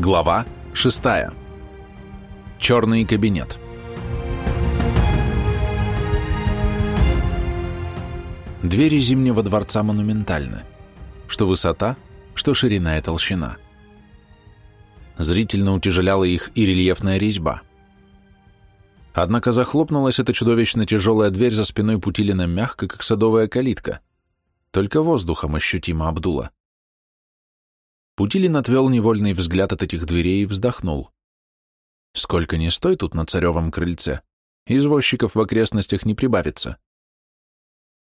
Глава 6. Черный кабинет. Двери Зимнего дворца монументальны. Что высота, что ширина и толщина. Зрительно утяжеляла их и рельефная резьба. Однако захлопнулась эта чудовищно тяжелая дверь за спиной Путилина мягко, как садовая калитка. Только воздухом ощутимо обдуло. Путилин отвел невольный взгляд от этих дверей и вздохнул. Сколько ни стой тут на царевом крыльце, извозчиков в окрестностях не прибавится.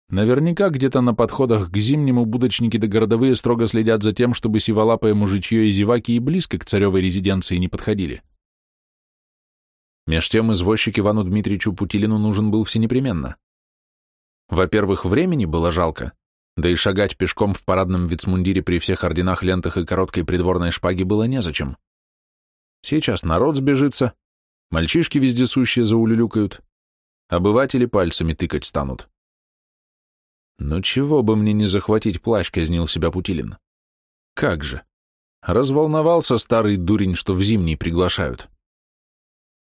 Наверняка где-то на подходах к зимнему будочники да городовые строго следят за тем, чтобы сиволапое мужичье и зеваки и близко к царевой резиденции не подходили. Меж тем извозчик Ивану Дмитриевичу Путилину нужен был всенепременно. Во-первых, времени было жалко, да и шагать пешком в парадном вицмундире при всех орденах, лентах и короткой придворной шпаге было незачем. Сейчас народ сбежится, мальчишки вездесущие заулюлюкают, обыватели пальцами тыкать станут. «Ну чего бы мне не захватить плащ», — казнил себя Путилин. «Как же! Разволновался старый дурень, что в зимний приглашают.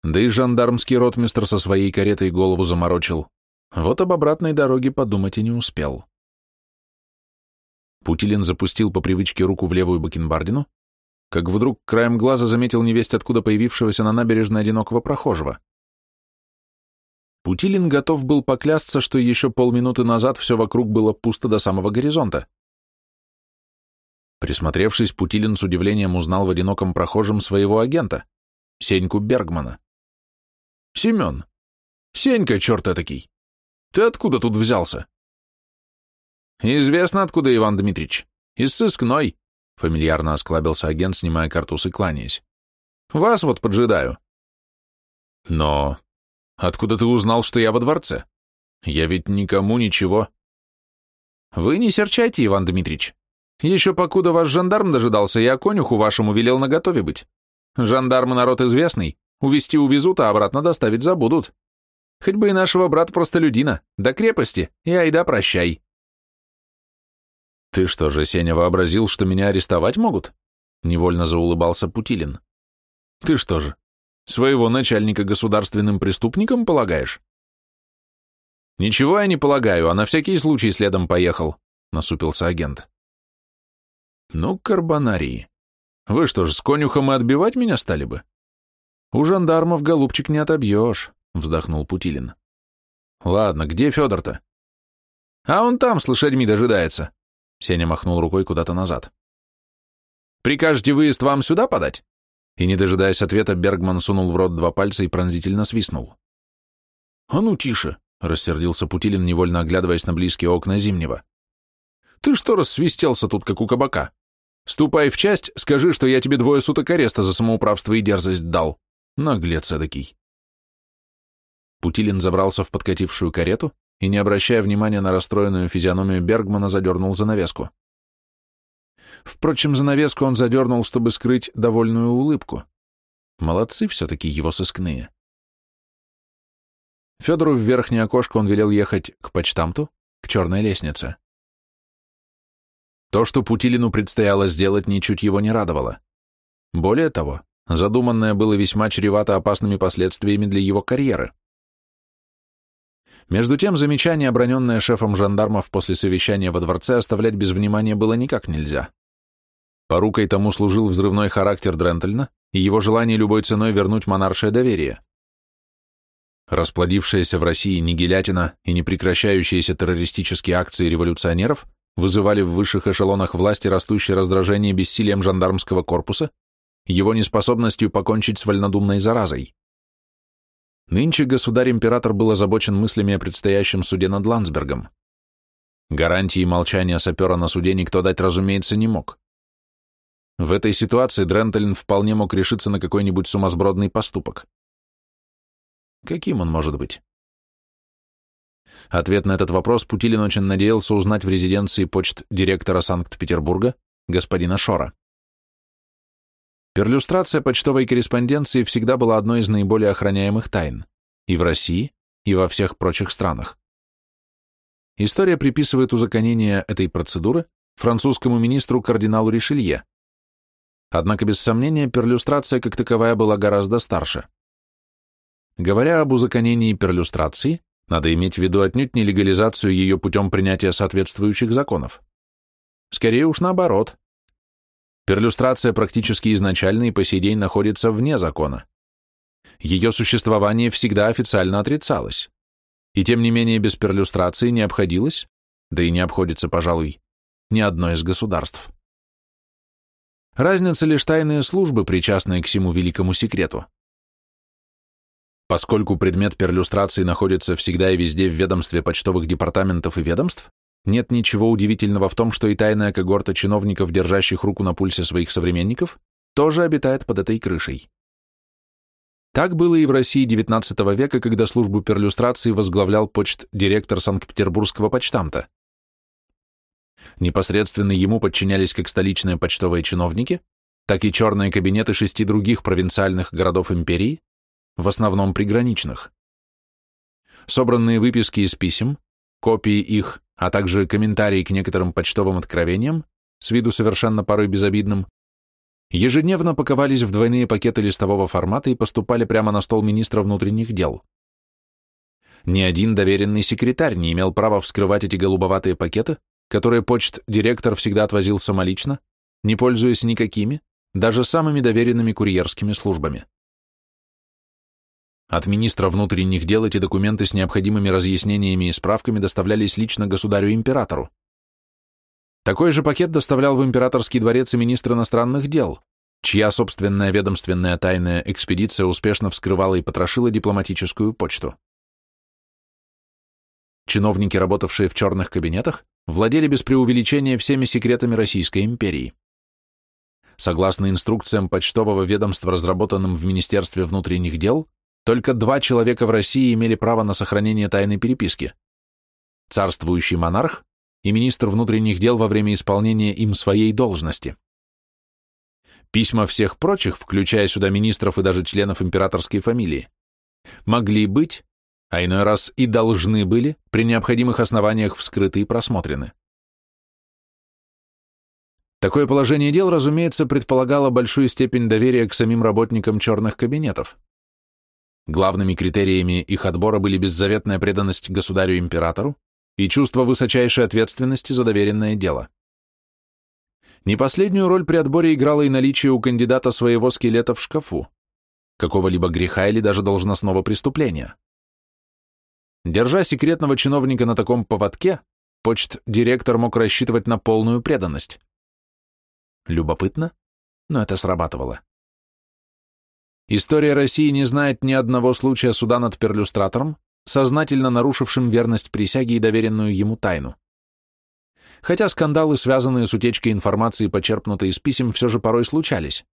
Да и жандармский ротмистр со своей каретой голову заморочил. Вот об обратной дороге подумать и не успел». Путилин запустил по привычке руку в левую бакенбардину, как вдруг краем глаза заметил невесть откуда появившегося на набережной одинокого прохожего. Путилин готов был поклясться, что еще полминуты назад все вокруг было пусто до самого горизонта. Присмотревшись, Путилин с удивлением узнал в одиноком прохожем своего агента, Сеньку Бергмана. «Семен! Сенька, черт этакий! Ты откуда тут взялся?» «Известно, откуда, Иван Дмитрич. Из сыскной», — фамильярно осклабился агент, снимая картуз и кланяясь. «Вас вот поджидаю». «Но откуда ты узнал, что я во дворце? Я ведь никому ничего». «Вы не серчайте, Иван Дмитрич. Еще покуда ваш жандарм дожидался, я конюху вашему велел наготове быть. Жандармы народ известный, увести увезут, а обратно доставить забудут. Хоть бы и нашего брата-простолюдина, до крепости, и айда прощай». «Ты что же, Сеня, вообразил, что меня арестовать могут?» Невольно заулыбался Путилин. «Ты что же, своего начальника государственным преступником полагаешь?» «Ничего я не полагаю, а на всякий случай следом поехал», — насупился агент. «Ну, карбонарии, вы что ж, с конюхом и отбивать меня стали бы?» «У жандармов, голубчик, не отобьешь», — вздохнул Путилин. «Ладно, где Федор-то?» «А он там с лошадьми дожидается», Сеня махнул рукой куда-то назад. «Прикажете выезд вам сюда подать?» И, не дожидаясь ответа, Бергман сунул в рот два пальца и пронзительно свистнул. «А ну, тише!» — рассердился Путилин, невольно оглядываясь на близкие окна Зимнего. «Ты что рассвистелся тут, как у кабака? Ступай в часть, скажи, что я тебе двое суток ареста за самоуправство и дерзость дал. Наглец эдакий!» Путилин забрался в подкатившую карету, и, не обращая внимания на расстроенную физиономию Бергмана, задернул занавеску. Впрочем, занавеску он задернул, чтобы скрыть довольную улыбку. Молодцы все-таки его сыскные. Федору в верхнее окошко он велел ехать к почтамту, к черной лестнице. То, что Путилину предстояло сделать, ничуть его не радовало. Более того, задуманное было весьма чревато опасными последствиями для его карьеры. Между тем, замечание, оброненное шефом жандармов после совещания во дворце, оставлять без внимания было никак нельзя. Порукой тому служил взрывной характер Дрентельна и его желание любой ценой вернуть монаршее доверие. Расплодившаяся в России нигилятина и непрекращающиеся террористические акции революционеров вызывали в высших эшелонах власти растущее раздражение бессилием жандармского корпуса, его неспособностью покончить с вольнодумной заразой. Нынче государь-император был озабочен мыслями о предстоящем суде над Ландсбергом. Гарантии молчания сапера на суде никто дать, разумеется, не мог. В этой ситуации Дрентельн вполне мог решиться на какой-нибудь сумасбродный поступок. Каким он может быть? Ответ на этот вопрос Путилин очень надеялся узнать в резиденции почт директора Санкт-Петербурга, господина Шора. Перлюстрация почтовой корреспонденции всегда была одной из наиболее охраняемых тайн и в России, и во всех прочих странах. История приписывает узаконение этой процедуры французскому министру кардиналу Ришелье. Однако, без сомнения, перлюстрация как таковая была гораздо старше. Говоря об узаконении перлюстрации, надо иметь в виду отнюдь не легализацию ее путем принятия соответствующих законов. Скорее уж наоборот. Перлюстрация практически изначально и по сей день находится вне закона. Ее существование всегда официально отрицалось. И тем не менее без перлюстрации не обходилось, да и не обходится, пожалуй, ни одно из государств. Разница лишь тайные службы, причастные к всему великому секрету. Поскольку предмет перлюстрации находится всегда и везде в ведомстве почтовых департаментов и ведомств, нет ничего удивительного в том, что и тайная когорта чиновников, держащих руку на пульсе своих современников, тоже обитает под этой крышей. Так было и в России XIX века, когда службу перлюстрации возглавлял почт-директор Санкт-Петербургского почтамта. Непосредственно ему подчинялись как столичные почтовые чиновники, так и черные кабинеты шести других провинциальных городов империи, в основном приграничных. Собранные выписки из писем, копии их, а также комментарии к некоторым почтовым откровениям, с виду совершенно порой безобидным, ежедневно паковались в двойные пакеты листового формата и поступали прямо на стол министра внутренних дел. Ни один доверенный секретарь не имел права вскрывать эти голубоватые пакеты, которые почт-директор всегда отвозил самолично, не пользуясь никакими, даже самыми доверенными курьерскими службами. От министра внутренних дел эти документы с необходимыми разъяснениями и справками доставлялись лично государю-императору. Такой же пакет доставлял в императорский дворец и министр иностранных дел, чья собственная ведомственная тайная экспедиция успешно вскрывала и потрошила дипломатическую почту. Чиновники, работавшие в черных кабинетах, владели без преувеличения всеми секретами Российской империи. Согласно инструкциям почтового ведомства, разработанным в Министерстве внутренних дел, только два человека в России имели право на сохранение тайной переписки – царствующий монарх и министр внутренних дел во время исполнения им своей должности. Письма всех прочих, включая сюда министров и даже членов императорской фамилии, могли быть, а иной раз и должны были, при необходимых основаниях вскрыты и просмотрены. Такое положение дел, разумеется, предполагало большую степень доверия к самим работникам черных кабинетов. Главными критериями их отбора были беззаветная преданность государю-императору, и чувство высочайшей ответственности за доверенное дело. Не последнюю роль при отборе играло и наличие у кандидата своего скелета в шкафу, какого-либо греха или даже должностного преступления. Держа секретного чиновника на таком поводке, почт-директор мог рассчитывать на полную преданность. Любопытно, но это срабатывало. История России не знает ни одного случая суда над перлюстратором, сознательно нарушившим верность присяги и доверенную ему тайну. Хотя скандалы, связанные с утечкой информации, почерпнутой из писем, все же порой случались.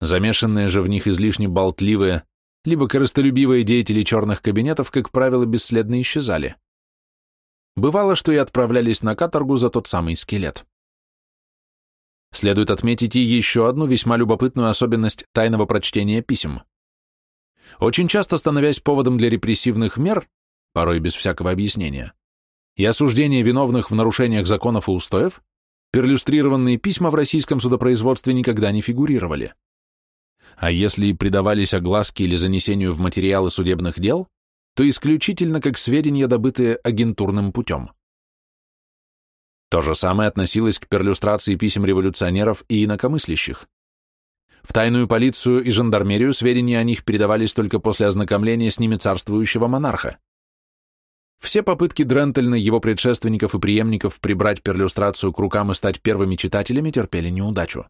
Замешанные же в них излишне болтливые, либо корыстолюбивые деятели черных кабинетов, как правило, бесследно исчезали. Бывало, что и отправлялись на каторгу за тот самый скелет. Следует отметить и еще одну весьма любопытную особенность тайного прочтения писем. Очень часто становясь поводом для репрессивных мер, порой без всякого объяснения, и осуждения виновных в нарушениях законов и устоев, перлюстрированные письма в российском судопроизводстве никогда не фигурировали. А если и придавались огласке или занесению в материалы судебных дел, то исключительно как сведения, добытые агентурным путем. То же самое относилось к перлюстрации писем революционеров и инакомыслящих. В тайную полицию и жандармерию сведения о них передавались только после ознакомления с ними царствующего монарха. Все попытки Дрентельна, его предшественников и преемников прибрать перлюстрацию к рукам и стать первыми читателями терпели неудачу.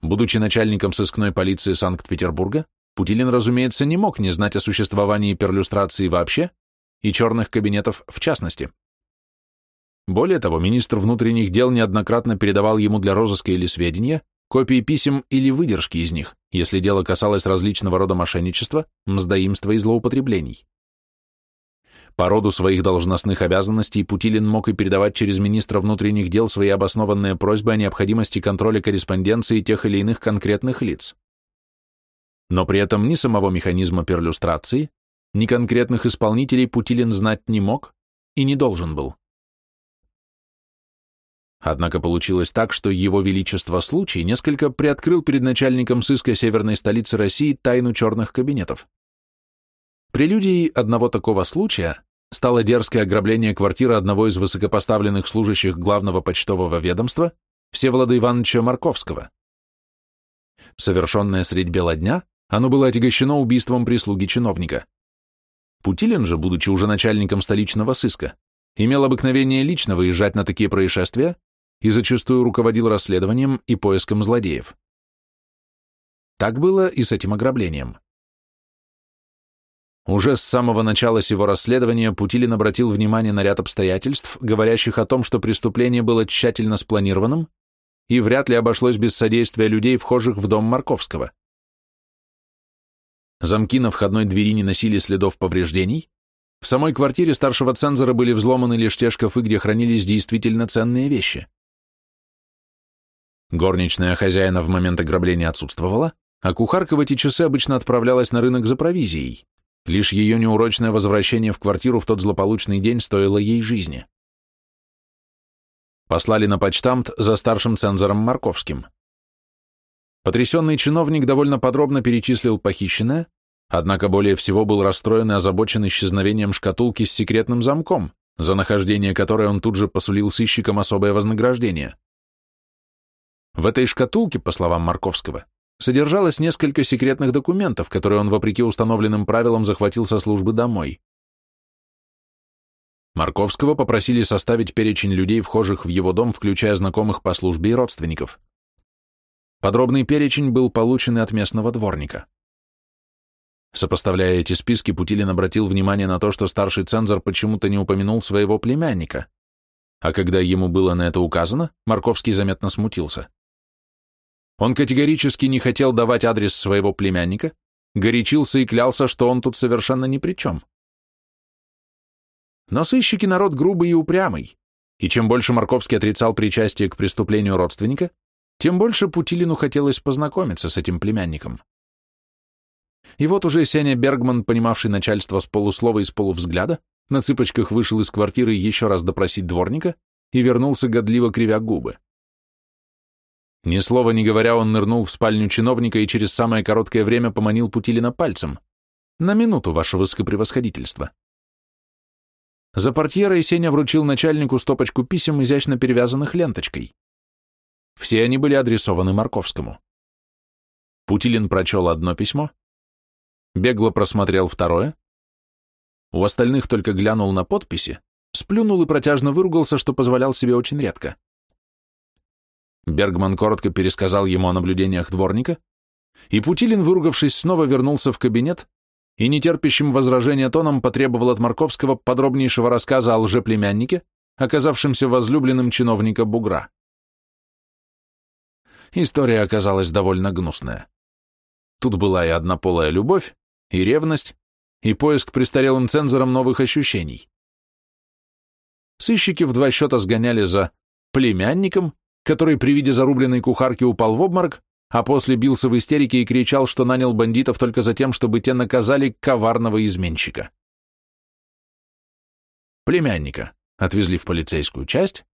Будучи начальником сыскной полиции Санкт-Петербурга, Путилин, разумеется, не мог не знать о существовании перлюстрации вообще и черных кабинетов в частности. Более того, министр внутренних дел неоднократно передавал ему для розыска или сведения копии писем или выдержки из них, если дело касалось различного рода мошенничества, мздоимства и злоупотреблений. По роду своих должностных обязанностей Путилин мог и передавать через министра внутренних дел свои обоснованные просьбы о необходимости контроля корреспонденции тех или иных конкретных лиц. Но при этом ни самого механизма перлюстрации, ни конкретных исполнителей Путилин знать не мог и не должен был. Однако получилось так, что его величество случай несколько приоткрыл перед начальником сыска северной столицы России тайну черных кабинетов. Прелюдией одного такого случая стало дерзкое ограбление квартиры одного из высокопоставленных служащих главного почтового ведомства, Всеволода Ивановича Марковского. Совершенное средь бела дня, оно было отягощено убийством прислуги чиновника. Путилин же, будучи уже начальником столичного сыска, имел обыкновение лично выезжать на такие происшествия и зачастую руководил расследованием и поиском злодеев. Так было и с этим ограблением. Уже с самого начала сего расследования Путилин обратил внимание на ряд обстоятельств, говорящих о том, что преступление было тщательно спланированным и вряд ли обошлось без содействия людей, вхожих в дом Марковского. Замки на входной двери не носили следов повреждений, в самой квартире старшего цензора были взломаны лишь те шкафы, где хранились действительно ценные вещи. Горничная хозяина в момент ограбления отсутствовала, а кухарка в эти часы обычно отправлялась на рынок за провизией. Лишь ее неурочное возвращение в квартиру в тот злополучный день стоило ей жизни. Послали на почтамт за старшим цензором Марковским. Потрясенный чиновник довольно подробно перечислил похищенное, однако более всего был расстроен и озабочен исчезновением шкатулки с секретным замком, за нахождение которой он тут же посулил сыщикам особое вознаграждение. В этой шкатулке, по словам Марковского, содержалось несколько секретных документов, которые он, вопреки установленным правилам, захватил со службы домой. Марковского попросили составить перечень людей, вхожих в его дом, включая знакомых по службе и родственников. Подробный перечень был получен от местного дворника. Сопоставляя эти списки, Путилин обратил внимание на то, что старший цензор почему-то не упомянул своего племянника, а когда ему было на это указано, Марковский заметно смутился. Он категорически не хотел давать адрес своего племянника, горячился и клялся, что он тут совершенно ни при чем. Но сыщики народ грубый и упрямый, и чем больше Марковский отрицал причастие к преступлению родственника, тем больше Путилину хотелось познакомиться с этим племянником. И вот уже Сеня Бергман, понимавший начальство с полуслова и с полувзгляда, на цыпочках вышел из квартиры еще раз допросить дворника и вернулся годливо кривя губы. Ни слова не говоря, он нырнул в спальню чиновника и через самое короткое время поманил Путилина пальцем. «На минуту, ваше высокопревосходительство». За портьерой Сеня вручил начальнику стопочку писем, изящно перевязанных ленточкой. Все они были адресованы Марковскому. Путилин прочел одно письмо, бегло просмотрел второе, у остальных только глянул на подписи, сплюнул и протяжно выругался, что позволял себе очень редко. Бергман коротко пересказал ему о наблюдениях дворника, и Путилин, выругавшись, снова вернулся в кабинет и нетерпящим возражения тоном потребовал от Марковского подробнейшего рассказа о лжеплемяннике, оказавшемся возлюбленным чиновника Бугра. История оказалась довольно гнусная. Тут была и однополая любовь, и ревность, и поиск престарелым цензором новых ощущений. Сыщики в два счета сгоняли за племянником, который при виде зарубленной кухарки упал в обморок, а после бился в истерике и кричал, что нанял бандитов только за тем, чтобы те наказали коварного изменщика. Племянника отвезли в полицейскую часть,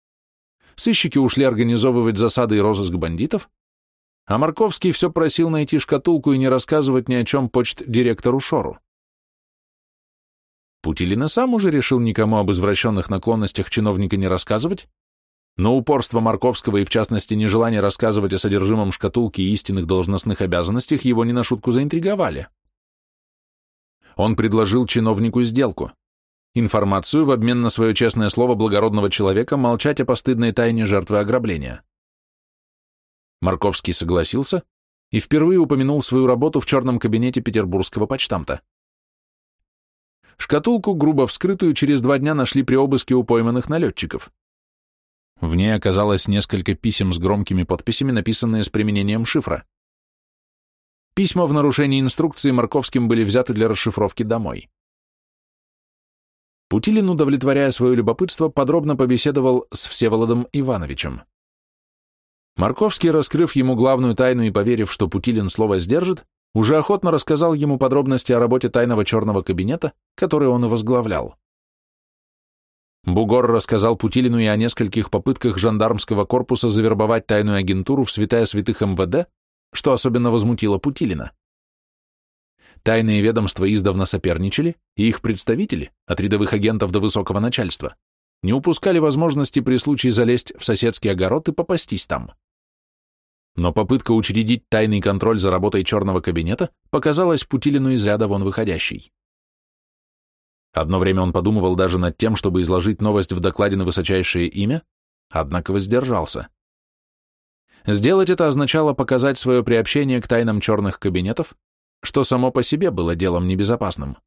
сыщики ушли организовывать засады и розыск бандитов, а Марковский все просил найти шкатулку и не рассказывать ни о чем почт директору Шору. Путилин и сам уже решил никому об извращенных наклонностях чиновника не рассказывать, но упорство Марковского и, в частности, нежелание рассказывать о содержимом шкатулки и истинных должностных обязанностях его не на шутку заинтриговали. Он предложил чиновнику сделку. Информацию в обмен на свое честное слово благородного человека молчать о постыдной тайне жертвы ограбления. Марковский согласился и впервые упомянул свою работу в черном кабинете петербургского почтамта. Шкатулку, грубо вскрытую, через два дня нашли при обыске у пойманных налетчиков. В ней оказалось несколько писем с громкими подписями, написанные с применением шифра. Письма в нарушении инструкции Марковским были взяты для расшифровки домой. Путилин, удовлетворяя свое любопытство, подробно побеседовал с Всеволодом Ивановичем. Марковский, раскрыв ему главную тайну и поверив, что Путилин слово сдержит, уже охотно рассказал ему подробности о работе тайного черного кабинета, который он и возглавлял. Бугор рассказал Путилину и о нескольких попытках жандармского корпуса завербовать тайную агентуру в святая святых МВД, что особенно возмутило Путилина. Тайные ведомства издавна соперничали, и их представители, от рядовых агентов до высокого начальства, не упускали возможности при случае залезть в соседский огород и попастись там. Но попытка учредить тайный контроль за работой черного кабинета показалась Путилину из ряда вон выходящей. Одно время он подумывал даже над тем, чтобы изложить новость в докладе на высочайшее имя, однако воздержался. Сделать это означало показать свое приобщение к тайнам черных кабинетов, что само по себе было делом небезопасным.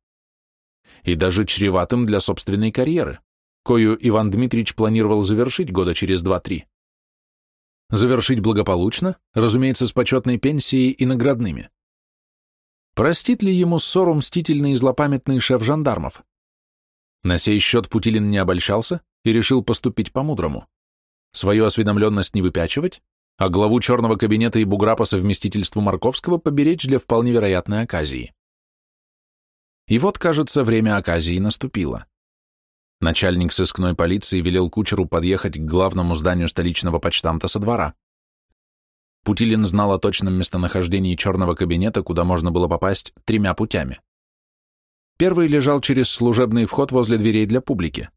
И даже чреватым для собственной карьеры, кою Иван Дмитриевич планировал завершить года через два-три. Завершить благополучно, разумеется, с почетной пенсией и наградными. Простит ли ему ссору мстительный и злопамятный шеф жандармов? На сей счет Путилин не обольщался и решил поступить по-мудрому. Свою осведомленность не выпячивать, а главу черного кабинета и бугра по совместительству Марковского поберечь для вполне вероятной оказии. И вот, кажется, время оказии наступило. Начальник сыскной полиции велел кучеру подъехать к главному зданию столичного почтамта со двора. Путилин знал о точном местонахождении черного кабинета, куда можно было попасть тремя путями. Первый лежал через служебный вход возле дверей для публики.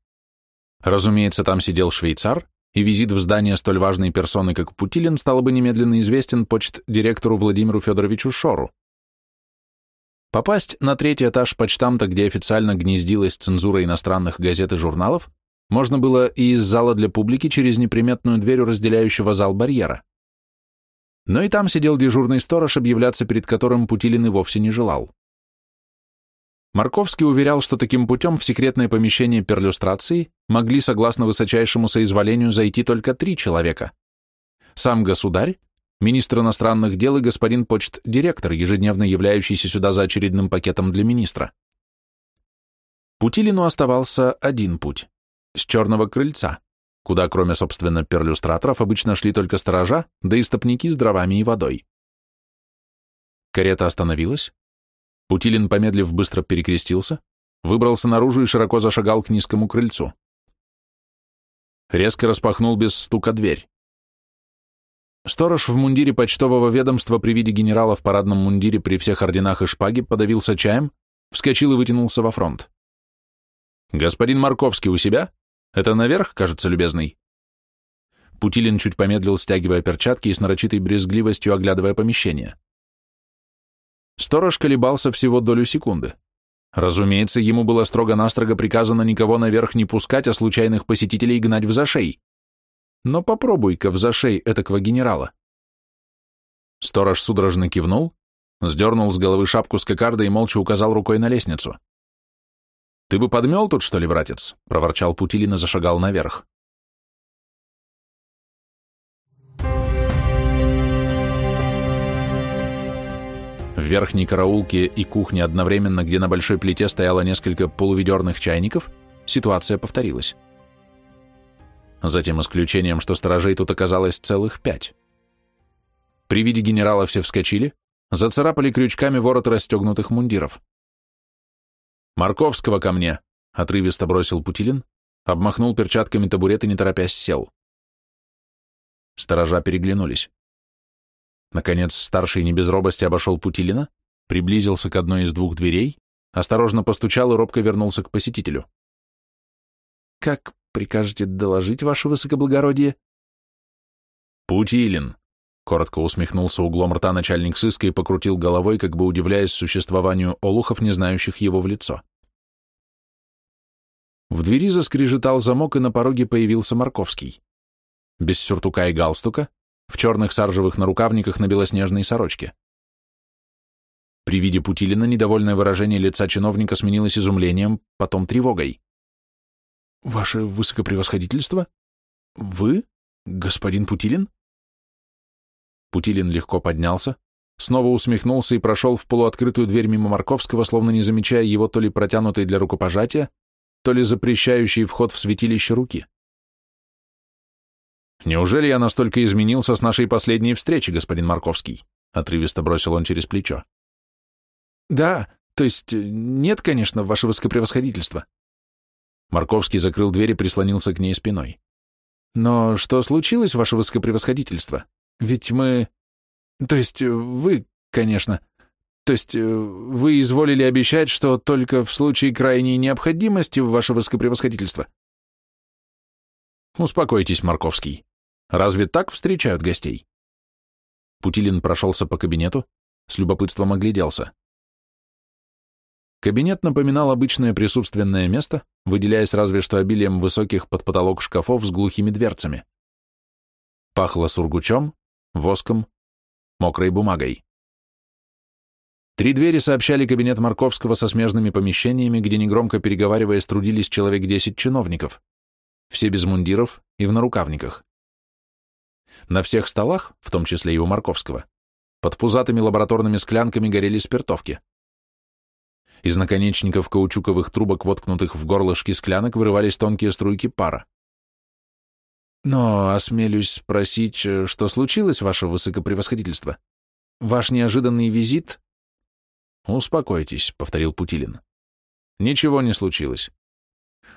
Разумеется, там сидел швейцар, и визит в здание столь важной персоны, как Путилин, стал бы немедленно известен почт-директору Владимиру Федоровичу Шору. Попасть на третий этаж почтамта, где официально гнездилась цензура иностранных газет и журналов, можно было и из зала для публики через неприметную дверь разделяющего зал барьера. Но и там сидел дежурный сторож, объявляться перед которым Путилин и вовсе не желал. Марковский уверял, что таким путем в секретное помещение перлюстрации могли, согласно высочайшему соизволению, зайти только три человека. Сам государь, министр иностранных дел и господин почт-директор, ежедневно являющийся сюда за очередным пакетом для министра. Путилину оставался один путь – с черного крыльца, куда, кроме, собственно, перлюстраторов, обычно шли только сторожа, да и стопники с дровами и водой. Карета остановилась, Путилин, помедлив, быстро перекрестился, выбрался наружу и широко зашагал к низкому крыльцу. Резко распахнул без стука дверь. Сторож в мундире почтового ведомства при виде генерала в парадном мундире при всех орденах и шпаге подавился чаем, вскочил и вытянулся во фронт. «Господин Марковский у себя? Это наверх, кажется, любезный?» Путилин чуть помедлил, стягивая перчатки и с нарочитой брезгливостью оглядывая помещение. Сторож колебался всего долю секунды. Разумеется, ему было строго-настрого приказано никого наверх не пускать, а случайных посетителей гнать в зашей. Но попробуй-ка в зашей этакого генерала. Сторож судорожно кивнул, сдернул с головы шапку с кокарда и молча указал рукой на лестницу. «Ты бы подмел тут, что ли, братец?» — проворчал Путилин и зашагал наверх. Верхней караулке и кухне одновременно, где на большой плите стояло несколько полуведерных чайников, ситуация повторилась. За тем исключением, что сторожей тут оказалось целых пять. При виде генерала все вскочили, зацарапали крючками вороты расстегнутых мундиров. «Марковского ко мне!» — отрывисто бросил Путилин, обмахнул перчатками табурет и не торопясь сел. Сторожа переглянулись. Наконец, старший не без робости обошел Путилина, приблизился к одной из двух дверей, осторожно постучал и робко вернулся к посетителю. «Как прикажете доложить, ваше высокоблагородие?» «Путилин», — коротко усмехнулся углом рта начальник сыска и покрутил головой, как бы удивляясь существованию олухов, не знающих его в лицо. В двери заскрежетал замок, и на пороге появился Марковский. Без сюртука и галстука, в черных саржевых нарукавниках на белоснежной сорочке. При виде Путилина недовольное выражение лица чиновника сменилось изумлением, потом тревогой. «Ваше высокопревосходительство? Вы? Господин Путилин?» Путилин легко поднялся, снова усмехнулся и прошел в полуоткрытую дверь мимо Марковского, словно не замечая его то ли протянутой для рукопожатия, то ли запрещающей вход в святилище руки. «Неужели я настолько изменился с нашей последней встречи, господин Марковский?» — отрывисто бросил он через плечо. «Да, то есть э, нет, конечно, ваше высокопревосходительство». Марковский закрыл дверь и прислонился к ней спиной. «Но что случилось, ваше высокопревосходительство? Ведь мы... То есть вы, конечно. То есть вы изволили обещать, что только в случае крайней необходимости, ваше высокопревосходительство?» «Успокойтесь, Марковский. Разве так встречают гостей?» Путилин прошелся по кабинету, с любопытством огляделся. Кабинет напоминал обычное присутственное место, выделяясь разве что обилием высоких под потолок шкафов с глухими дверцами. Пахло сургучом, воском, мокрой бумагой. Три двери сообщали кабинет Марковского со смежными помещениями, где негромко переговариваясь трудились человек десять чиновников, все без мундиров и в нарукавниках. На всех столах, в том числе и у Марковского, под пузатыми лабораторными склянками горели спиртовки. Из наконечников каучуковых трубок, воткнутых в горлышки склянок, вырывались тонкие струйки пара. Но осмелюсь спросить, э, что случилось, ваше высокопревосходительство? Ваш неожиданный визит? Успокойтесь, повторил Путилин. Ничего не случилось.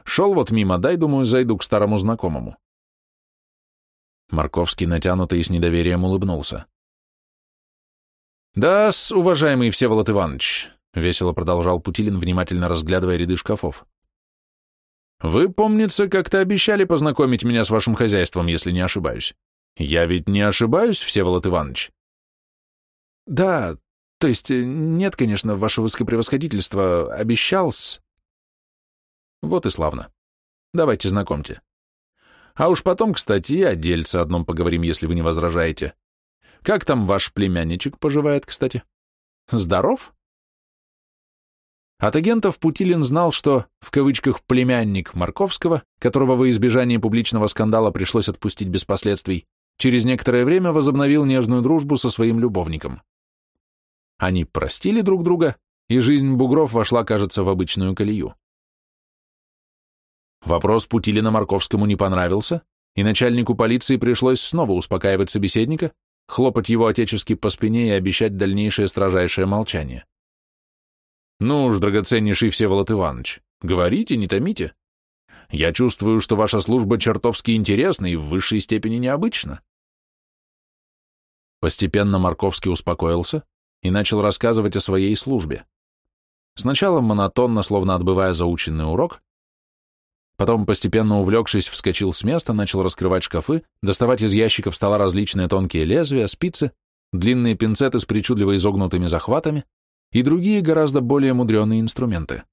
Шел вот мимо, дай, думаю, зайду к старому знакомому. Марковский натянуто и с недоверием улыбнулся. «Да-с, уважаемый Всеволод Иванович», — весело продолжал Путилин, внимательно разглядывая ряды шкафов. «Вы, помнится, как-то обещали познакомить меня с вашим хозяйством, если не ошибаюсь. Я ведь не ошибаюсь, Всеволод Иванович?» «Да, то есть нет, конечно, ваше высокопревосходительство, обещал-с». «Вот и славно. Давайте знакомьте. А уж потом, кстати, и о дельце одном поговорим, если вы не возражаете. Как там ваш племянничек поживает, кстати? Здоров? От агентов Путилин знал, что, в кавычках, племянник Марковского, которого во избежание публичного скандала пришлось отпустить без последствий, через некоторое время возобновил нежную дружбу со своим любовником. Они простили друг друга, и жизнь бугров вошла, кажется, в обычную колею. Вопрос Путилина Марковскому не понравился, и начальнику полиции пришлось снова успокаивать собеседника, хлопать его отечески по спине и обещать дальнейшее строжайшее молчание. «Ну уж, драгоценнейший Всеволод Иванович, говорите, не томите. Я чувствую, что ваша служба чертовски интересна и в высшей степени необычна». Постепенно Марковский успокоился и начал рассказывать о своей службе. Сначала монотонно, словно отбывая заученный урок, Потом, постепенно увлекшись, вскочил с места, начал раскрывать шкафы, доставать из ящиков стола различные тонкие лезвия, спицы, длинные пинцеты с причудливо изогнутыми захватами и другие гораздо более мудреные инструменты.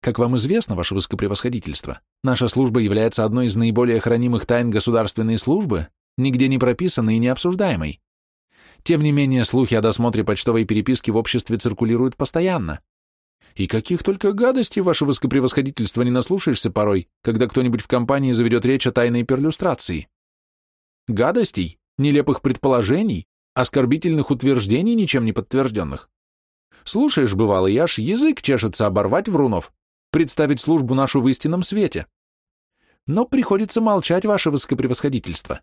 Как вам известно, ваше высокопревосходительство, наша служба является одной из наиболее хранимых тайн государственной службы, нигде не прописанной и не обсуждаемой. Тем не менее, слухи о досмотре почтовой переписки в обществе циркулируют постоянно. И каких только гадостей, ваше высокопревосходительство, не наслушаешься порой, когда кто-нибудь в компании заведет речь о тайной перлюстрации. Гадостей, нелепых предположений, оскорбительных утверждений, ничем не подтвержденных. Слушаешь, бывало, и аж язык чешется оборвать врунов, представить службу нашу в истинном свете. Но приходится молчать, ваше высокопревосходительство.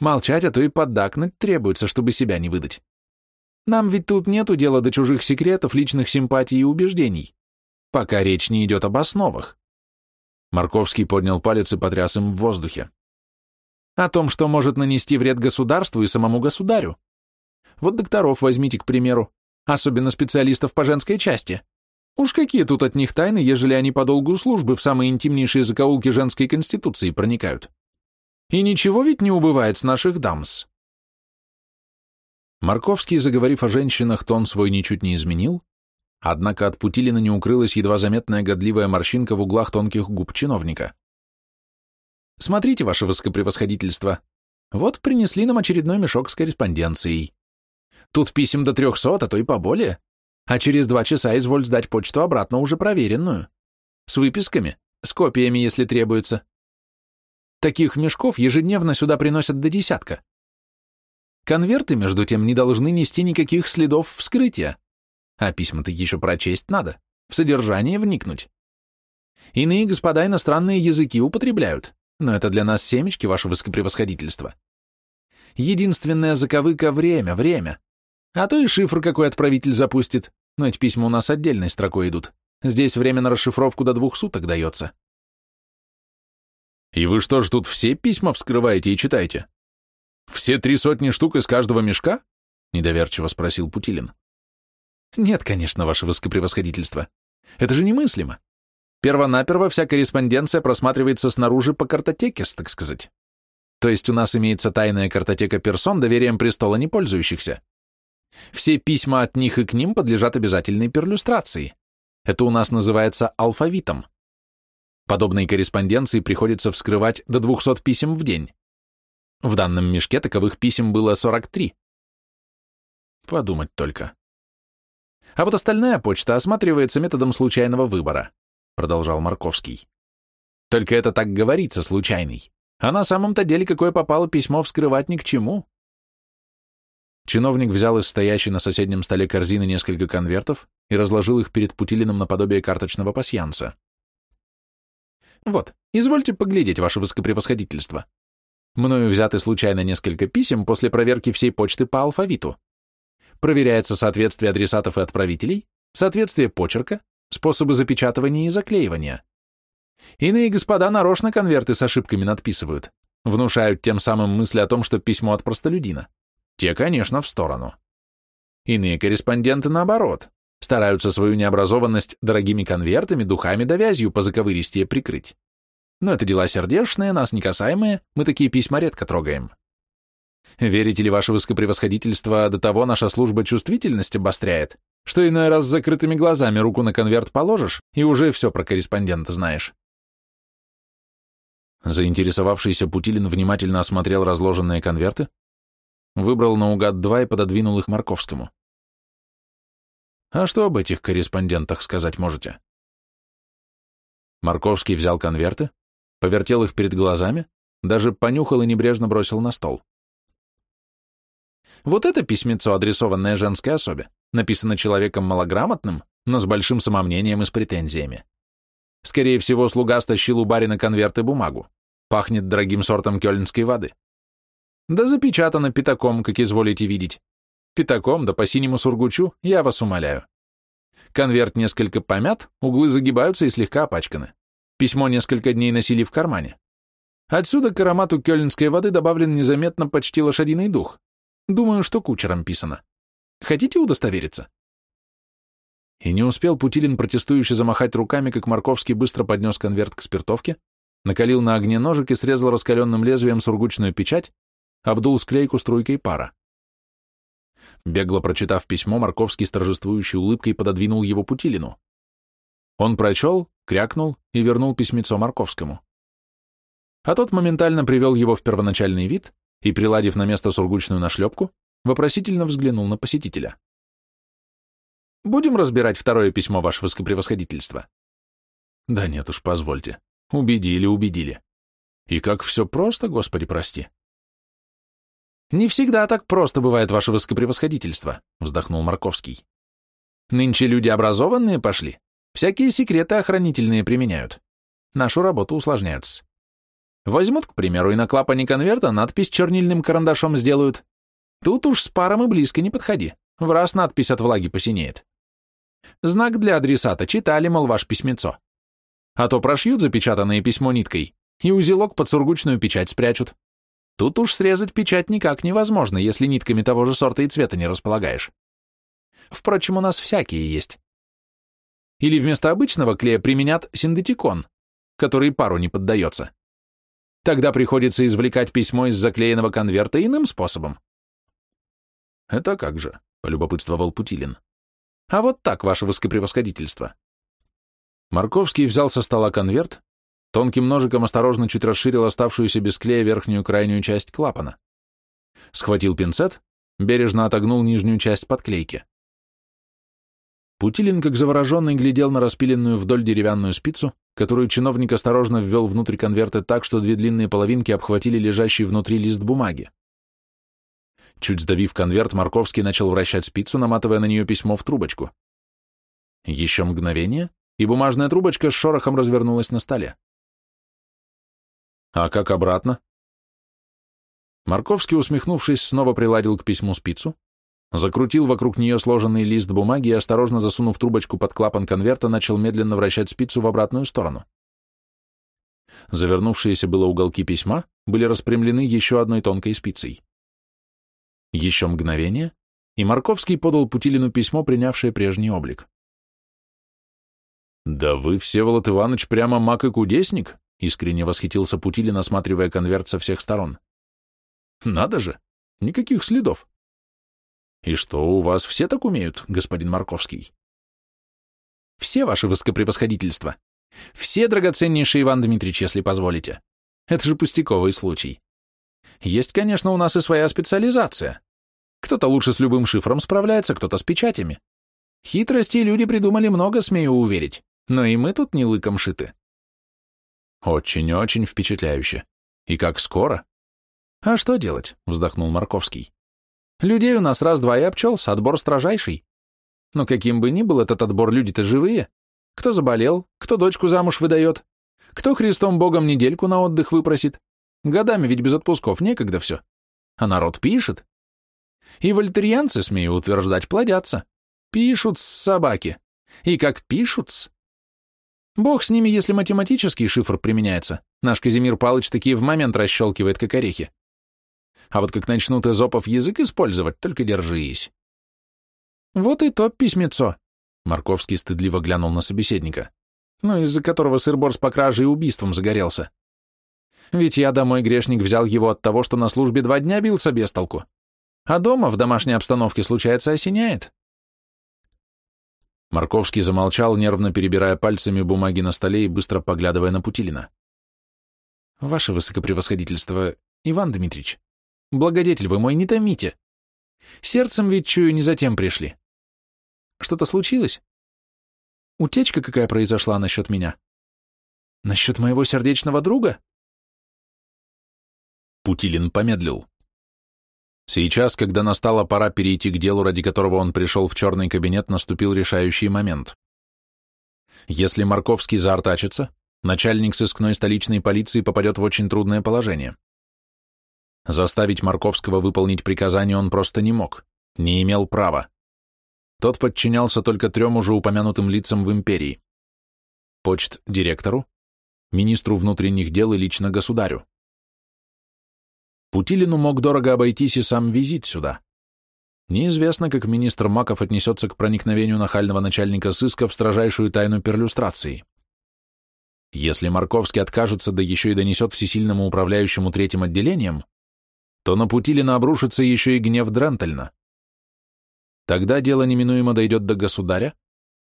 Молчать, а то и поддакнуть требуется, чтобы себя не выдать. Нам ведь тут нету дела до чужих секретов, личных симпатий и убеждений, пока речь не идет об основах. Марковский поднял палец и потряс им в воздухе. О том, что может нанести вред государству и самому государю. Вот докторов возьмите, к примеру, особенно специалистов по женской части. Уж какие тут от них тайны, ежели они по долгу службы в самые интимнейшие закоулки женской конституции проникают. И ничего ведь не убывает с наших дамс. Марковский, заговорив о женщинах, тон свой ничуть не изменил, однако от Путилина не укрылась едва заметная годливая морщинка в углах тонких губ чиновника. «Смотрите, ваше высокопревосходительство, вот принесли нам очередной мешок с корреспонденцией. Тут писем до трехсот, а то и поболее, а через два часа изволь сдать почту обратно уже проверенную, с выписками, с копиями, если требуется. Таких мешков ежедневно сюда приносят до десятка. Конверты, между тем, не должны нести никаких следов вскрытия. А письма-то еще прочесть надо, в содержание вникнуть. Иные господа иностранные языки употребляют, но это для нас семечки, ваше высокопревосходительство. Единственная заковыка — время, время. А то и шифр какой отправитель запустит, но эти письма у нас отдельной строкой идут, Здесь время на расшифровку до двух суток дается. И вы что ж тут все письма вскрываете и читаете? Все три сотни штук из каждого мешка? Недоверчиво спросил Путилин. Нет, конечно, ваше высокопревосходительство. Это же немыслимо. Первонаперво вся корреспонденция просматривается снаружи по картотеке, так сказать. То есть у нас имеется тайная картотека персон, доверием престола не пользующихся. Все письма от них и к ним подлежат обязательной перлюстрации. Это у нас называется алфавитом. Подобной корреспонденции приходится вскрывать до 200 писем в день. В данном мешке таковых писем было 43. Подумать только. А вот остальная почта осматривается методом случайного выбора, продолжал Марковский. Только это так говорится, случайный. А на самом-то деле какое попало письмо вскрывать ни к чему. Чиновник взял из стоящей на соседнем столе корзины несколько конвертов и разложил их перед Путилиным наподобие карточного пасьянса. Вот, извольте поглядеть, ваше высокопревосходительство. Мною взяты случайно несколько писем после проверки всей почты по алфавиту. Проверяется соответствие адресатов и отправителей, соответствие почерка, способы запечатывания и заклеивания. Иные господа нарочно конверты с ошибками надписывают, внушают тем самым мысли о том, что письмо от простолюдина. Те, конечно, в сторону. Иные корреспонденты, наоборот, стараются свою необразованность дорогими конвертами, духами да вязью по заковыристее прикрыть. Но это дела сердечные, нас не касаемые, мы такие письма редко трогаем. Верите ли, ваше высокопревосходительство, до того наша служба чувствительность обостряет, что иной раз с закрытыми глазами руку на конверт положишь, и уже все про корреспондента знаешь. Заинтересовавшийся Путилин внимательно осмотрел разложенные конверты, выбрал наугад два и пододвинул их Марковскому. А что об этих корреспондентах сказать можете? Марковский взял конверты, повертел их перед глазами, даже понюхал и небрежно бросил на стол. Вот это письмецо, адресованное женской особе, написано человеком малограмотным, но с большим самомнением и с претензиями. Скорее всего, слуга стащил у барина конверт и бумагу. Пахнет дорогим сортом кёльнской воды. Да запечатано пятаком, как изволите видеть. Пятаком, да по синему сургучу, я вас умоляю. Конверт несколько помят, углы загибаются и слегка опачканы. Письмо несколько дней носили в кармане. Отсюда к аромату кёльнской воды добавлен незаметно почти лошадиный дух. Думаю, что кучером писано. Хотите удостовериться? И не успел Путилин протестующе замахать руками, как Марковский быстро поднес конверт к спиртовке, накалил на огне ножик и срезал раскаленным лезвием сургучную печать, обдул склейку струйкой пара. Бегло прочитав письмо, Марковский с торжествующей улыбкой пододвинул его Путилину. Он прочел, крякнул и вернул письмецо Марковскому. А тот моментально привел его в первоначальный вид и, приладив на место сургучную нашлепку, вопросительно взглянул на посетителя. «Будем разбирать второе письмо, ваше высокопревосходительство?» «Да нет уж, позвольте. Убедили, убедили. И как все просто, Господи, прости. «Не всегда так просто бывает ваше высокопревосходительство», — вздохнул Марковский. «Нынче люди образованные пошли, всякие секреты охранительные применяют. Нашу работу усложняются. Возьмут, к примеру, и на клапане конверта надпись чернильным карандашом сделают. Тут уж с паром и близко не подходи, в раз надпись от влаги посинеет. Знак для адресата читали, мол, ваш письмецо. А то прошьют запечатанное письмо ниткой и узелок под сургучную печать спрячут. Тут уж срезать печать никак невозможно, если нитками того же сорта и цвета не располагаешь. Впрочем, у нас всякие есть. Или вместо обычного клея применят синтетикон, который пару не поддается. Тогда приходится извлекать письмо из заклеенного конверта иным способом. «Это как же?» — полюбопытствовал Путилин. «А вот так, ваше высокопревосходительство». Марковский взял со стола конверт, Тонким ножиком осторожно чуть расширил оставшуюся без клея верхнюю крайнюю часть клапана. Схватил пинцет, бережно отогнул нижнюю часть подклейки. Путилин, как завороженный, глядел на распиленную вдоль деревянную спицу, которую чиновник осторожно ввел внутрь конверта так, что две длинные половинки обхватили лежащий внутри лист бумаги. Чуть сдавив конверт, Марковский начал вращать спицу, наматывая на нее письмо в трубочку. Еще мгновение, и бумажная трубочка с шорохом развернулась на столе. А как обратно? Марковский, усмехнувшись, снова приладил к письму спицу, закрутил вокруг нее сложенный лист бумаги и, осторожно засунув трубочку под клапан конверта, начал медленно вращать спицу в обратную сторону. Завернувшиеся было уголки письма были распрямлены еще одной тонкой спицей. Еще мгновение, и Марковский подал Путилину письмо, принявшее прежний облик. «Да вы, Всеволод Иванович, прямо маг и кудесник!» — искренне восхитился Путилин, осматривая конверт со всех сторон. «Надо же! Никаких следов!» «И что, у вас все так умеют, господин Марковский?» «Все ваше высокопревосходительство. Все, драгоценнейший Иван Дмитриевич, если позволите. Это же пустяковый случай. Есть, конечно, у нас и своя специализация. Кто-то лучше с любым шифром справляется, кто-то с печатями. Хитрости люди придумали много, смею уверить, но и мы тут не лыком шиты. Очень-очень впечатляюще. И как скоро? А что делать? Вздохнул Марковский. Людей у нас раз-два и обчелся, отбор строжайший. Но каким бы ни был этот отбор, люди-то живые. Кто заболел, кто дочку замуж выдает, кто Христом Богом недельку на отдых выпросит. Годами ведь без отпусков некогда все. А народ пишет. И вольтерьянцы, смею утверждать, плодятся. Пишут с собаки. И как пишут -с. Бог с ними, если математический шифр применяется. Наш Казимир Палыч такие в момент расщелкивает, как орехи. А вот как начнут эзопов язык использовать, только держись. Вот и то письмецо. Марковский стыдливо глянул на собеседника. Ну, из-за которого сыр-бор с покражей и убийством загорелся. Ведь я домой, грешник, взял его от того, что на службе два дня бился без толку. А дома, в домашней обстановке, случается, осеняет. Марковский замолчал, нервно перебирая пальцами бумаги на столе и быстро поглядывая на Путилина. «Ваше высокопревосходительство, Иван Дмитриевич, благодетель вы мой, не томите. Сердцем ведь чую, не затем пришли. Что-то случилось? Утечка какая произошла насчет меня? Насчет моего сердечного друга?» Путилин помедлил. Сейчас, когда настала пора перейти к делу, ради которого он пришел в черный кабинет, наступил решающий момент. Если Марковский заортачится, начальник сыскной столичной полиции попадет в очень трудное положение. Заставить Марковского выполнить приказание он просто не мог, не имел права. Тот подчинялся только трем уже упомянутым лицам в империи. Почт директору, министру внутренних дел и лично государю. Путилину мог дорого обойтись и сам визит сюда. Неизвестно, как министр Маков отнесется к проникновению нахального начальника сыска в строжайшую тайну перлюстрации. Если Марковский откажется, да еще и донесет всесильному управляющему третьим отделением, то на Путилина обрушится еще и гнев Дрентельна. Тогда дело неминуемо дойдет до государя,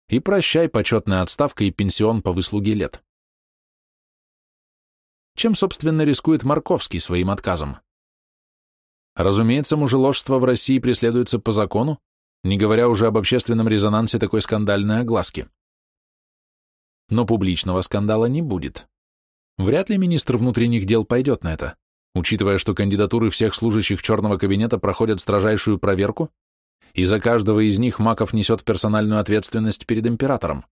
и прощай почетная отставка и пенсион по выслуге лет. Чем, собственно, рискует Марковский своим отказом? Разумеется, мужеложство в России преследуется по закону, не говоря уже об общественном резонансе такой скандальной огласки. Но публичного скандала не будет. Вряд ли министр внутренних дел пойдет на это, учитывая, что кандидатуры всех служащих черного кабинета проходят строжайшую проверку, и за каждого из них Маков несет персональную ответственность перед императором.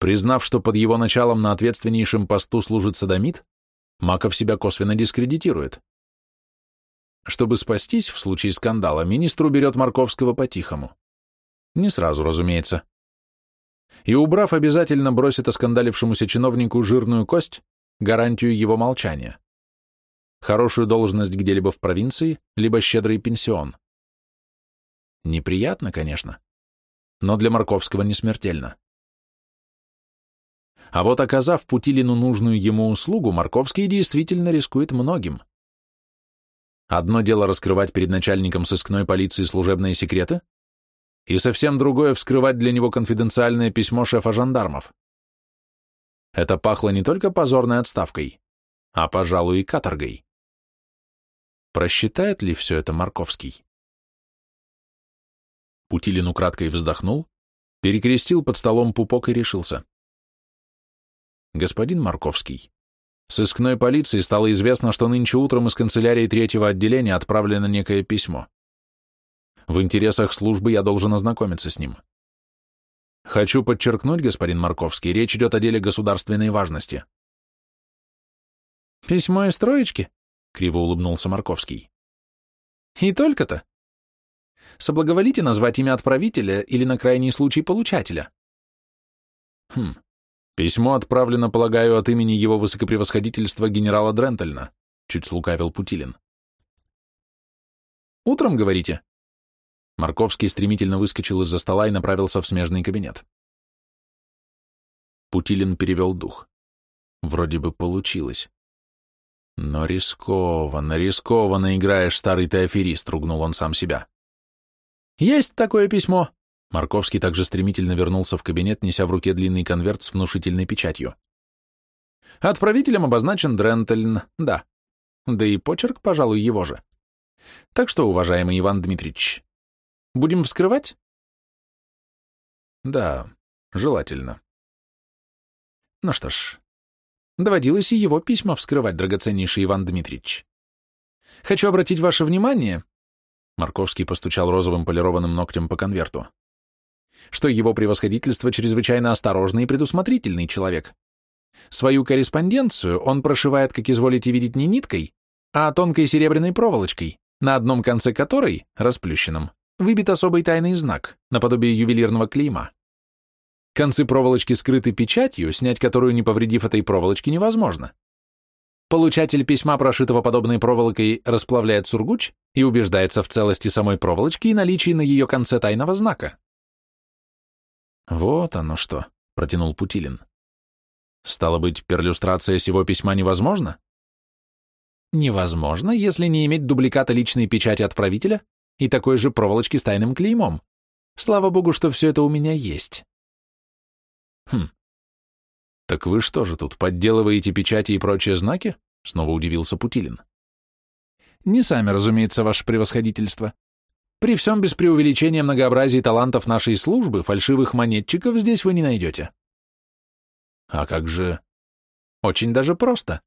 Признав, что под его началом на ответственнейшем посту служит садомит, Маков себя косвенно дискредитирует. Чтобы спастись в случае скандала, министр уберет Марковского по-тихому. Не сразу, разумеется. И, убрав, обязательно бросит оскандалившемуся чиновнику жирную кость, гарантию его молчания. Хорошую должность где-либо в провинции, либо щедрый пенсион. Неприятно, конечно, но для Марковского не смертельно. А вот оказав Путилину нужную ему услугу, Марковский действительно рискует многим. Одно дело раскрывать перед начальником сыскной полиции служебные секреты, и совсем другое вскрывать для него конфиденциальное письмо шефа жандармов. Это пахло не только позорной отставкой, а, пожалуй, и каторгой. Просчитает ли все это Марковский? Путилин украдкой вздохнул, перекрестил под столом пупок и решился. Господин Марковский, Сыскной полиции стало известно, что нынче утром из канцелярии третьего отделения отправлено некое письмо. В интересах службы я должен ознакомиться с ним. Хочу подчеркнуть, господин Марковский, речь идет о деле государственной важности. Письмо из троечки? Криво улыбнулся Марковский. И только-то? Соблаговолите назвать имя отправителя или на крайний случай получателя. Хм. Письмо отправлено, полагаю, от имени его высокопревосходительства генерала Дрентельна, чуть слукавил Путилин. Утром, говорите? Марковский стремительно выскочил из-за стола и направился в смежный кабинет. Путилин перевел дух. Вроде бы получилось. Но рискованно, рискованно играешь, старый ты аферист, ругнул он сам себя. Есть такое письмо. Марковский также стремительно вернулся в кабинет, неся в руке длинный конверт с внушительной печатью. Отправителем обозначен Дрентельн, да. Да и почерк, пожалуй, его же. Так что, уважаемый Иван Дмитриевич, будем вскрывать? Да, желательно. Ну что ж, доводилось и его письма вскрывать, драгоценнейший Иван Дмитриевич. Хочу обратить ваше внимание, Марковский постучал розовым полированным ногтем по конверту, что его превосходительство чрезвычайно осторожный и предусмотрительный человек. Свою корреспонденцию он прошивает, как изволите видеть, не ниткой, а тонкой серебряной проволочкой, на одном конце которой, расплющенном, выбит особый тайный знак, наподобие ювелирного клейма. Концы проволочки скрыты печатью, снять которую, не повредив этой проволочки, невозможно. Получатель письма, прошитого подобной проволокой, расплавляет сургуч и убеждается в целости самой проволочки и наличии на ее конце тайного знака. «Вот оно что», — протянул Путилин. «Стало быть, перлюстрация сего письма невозможна?» «Невозможно, если не иметь дубликата личной печати отправителя и такой же проволочки с тайным клеймом. Слава богу, что все это у меня есть». «Хм. Так вы что же тут, подделываете печати и прочие знаки?» — снова удивился Путилин. Не сами, разумеется, ваше превосходительство. При всем без преувеличения многообразии талантов нашей службы фальшивых монетчиков здесь вы не найдете. А как же... Очень даже просто.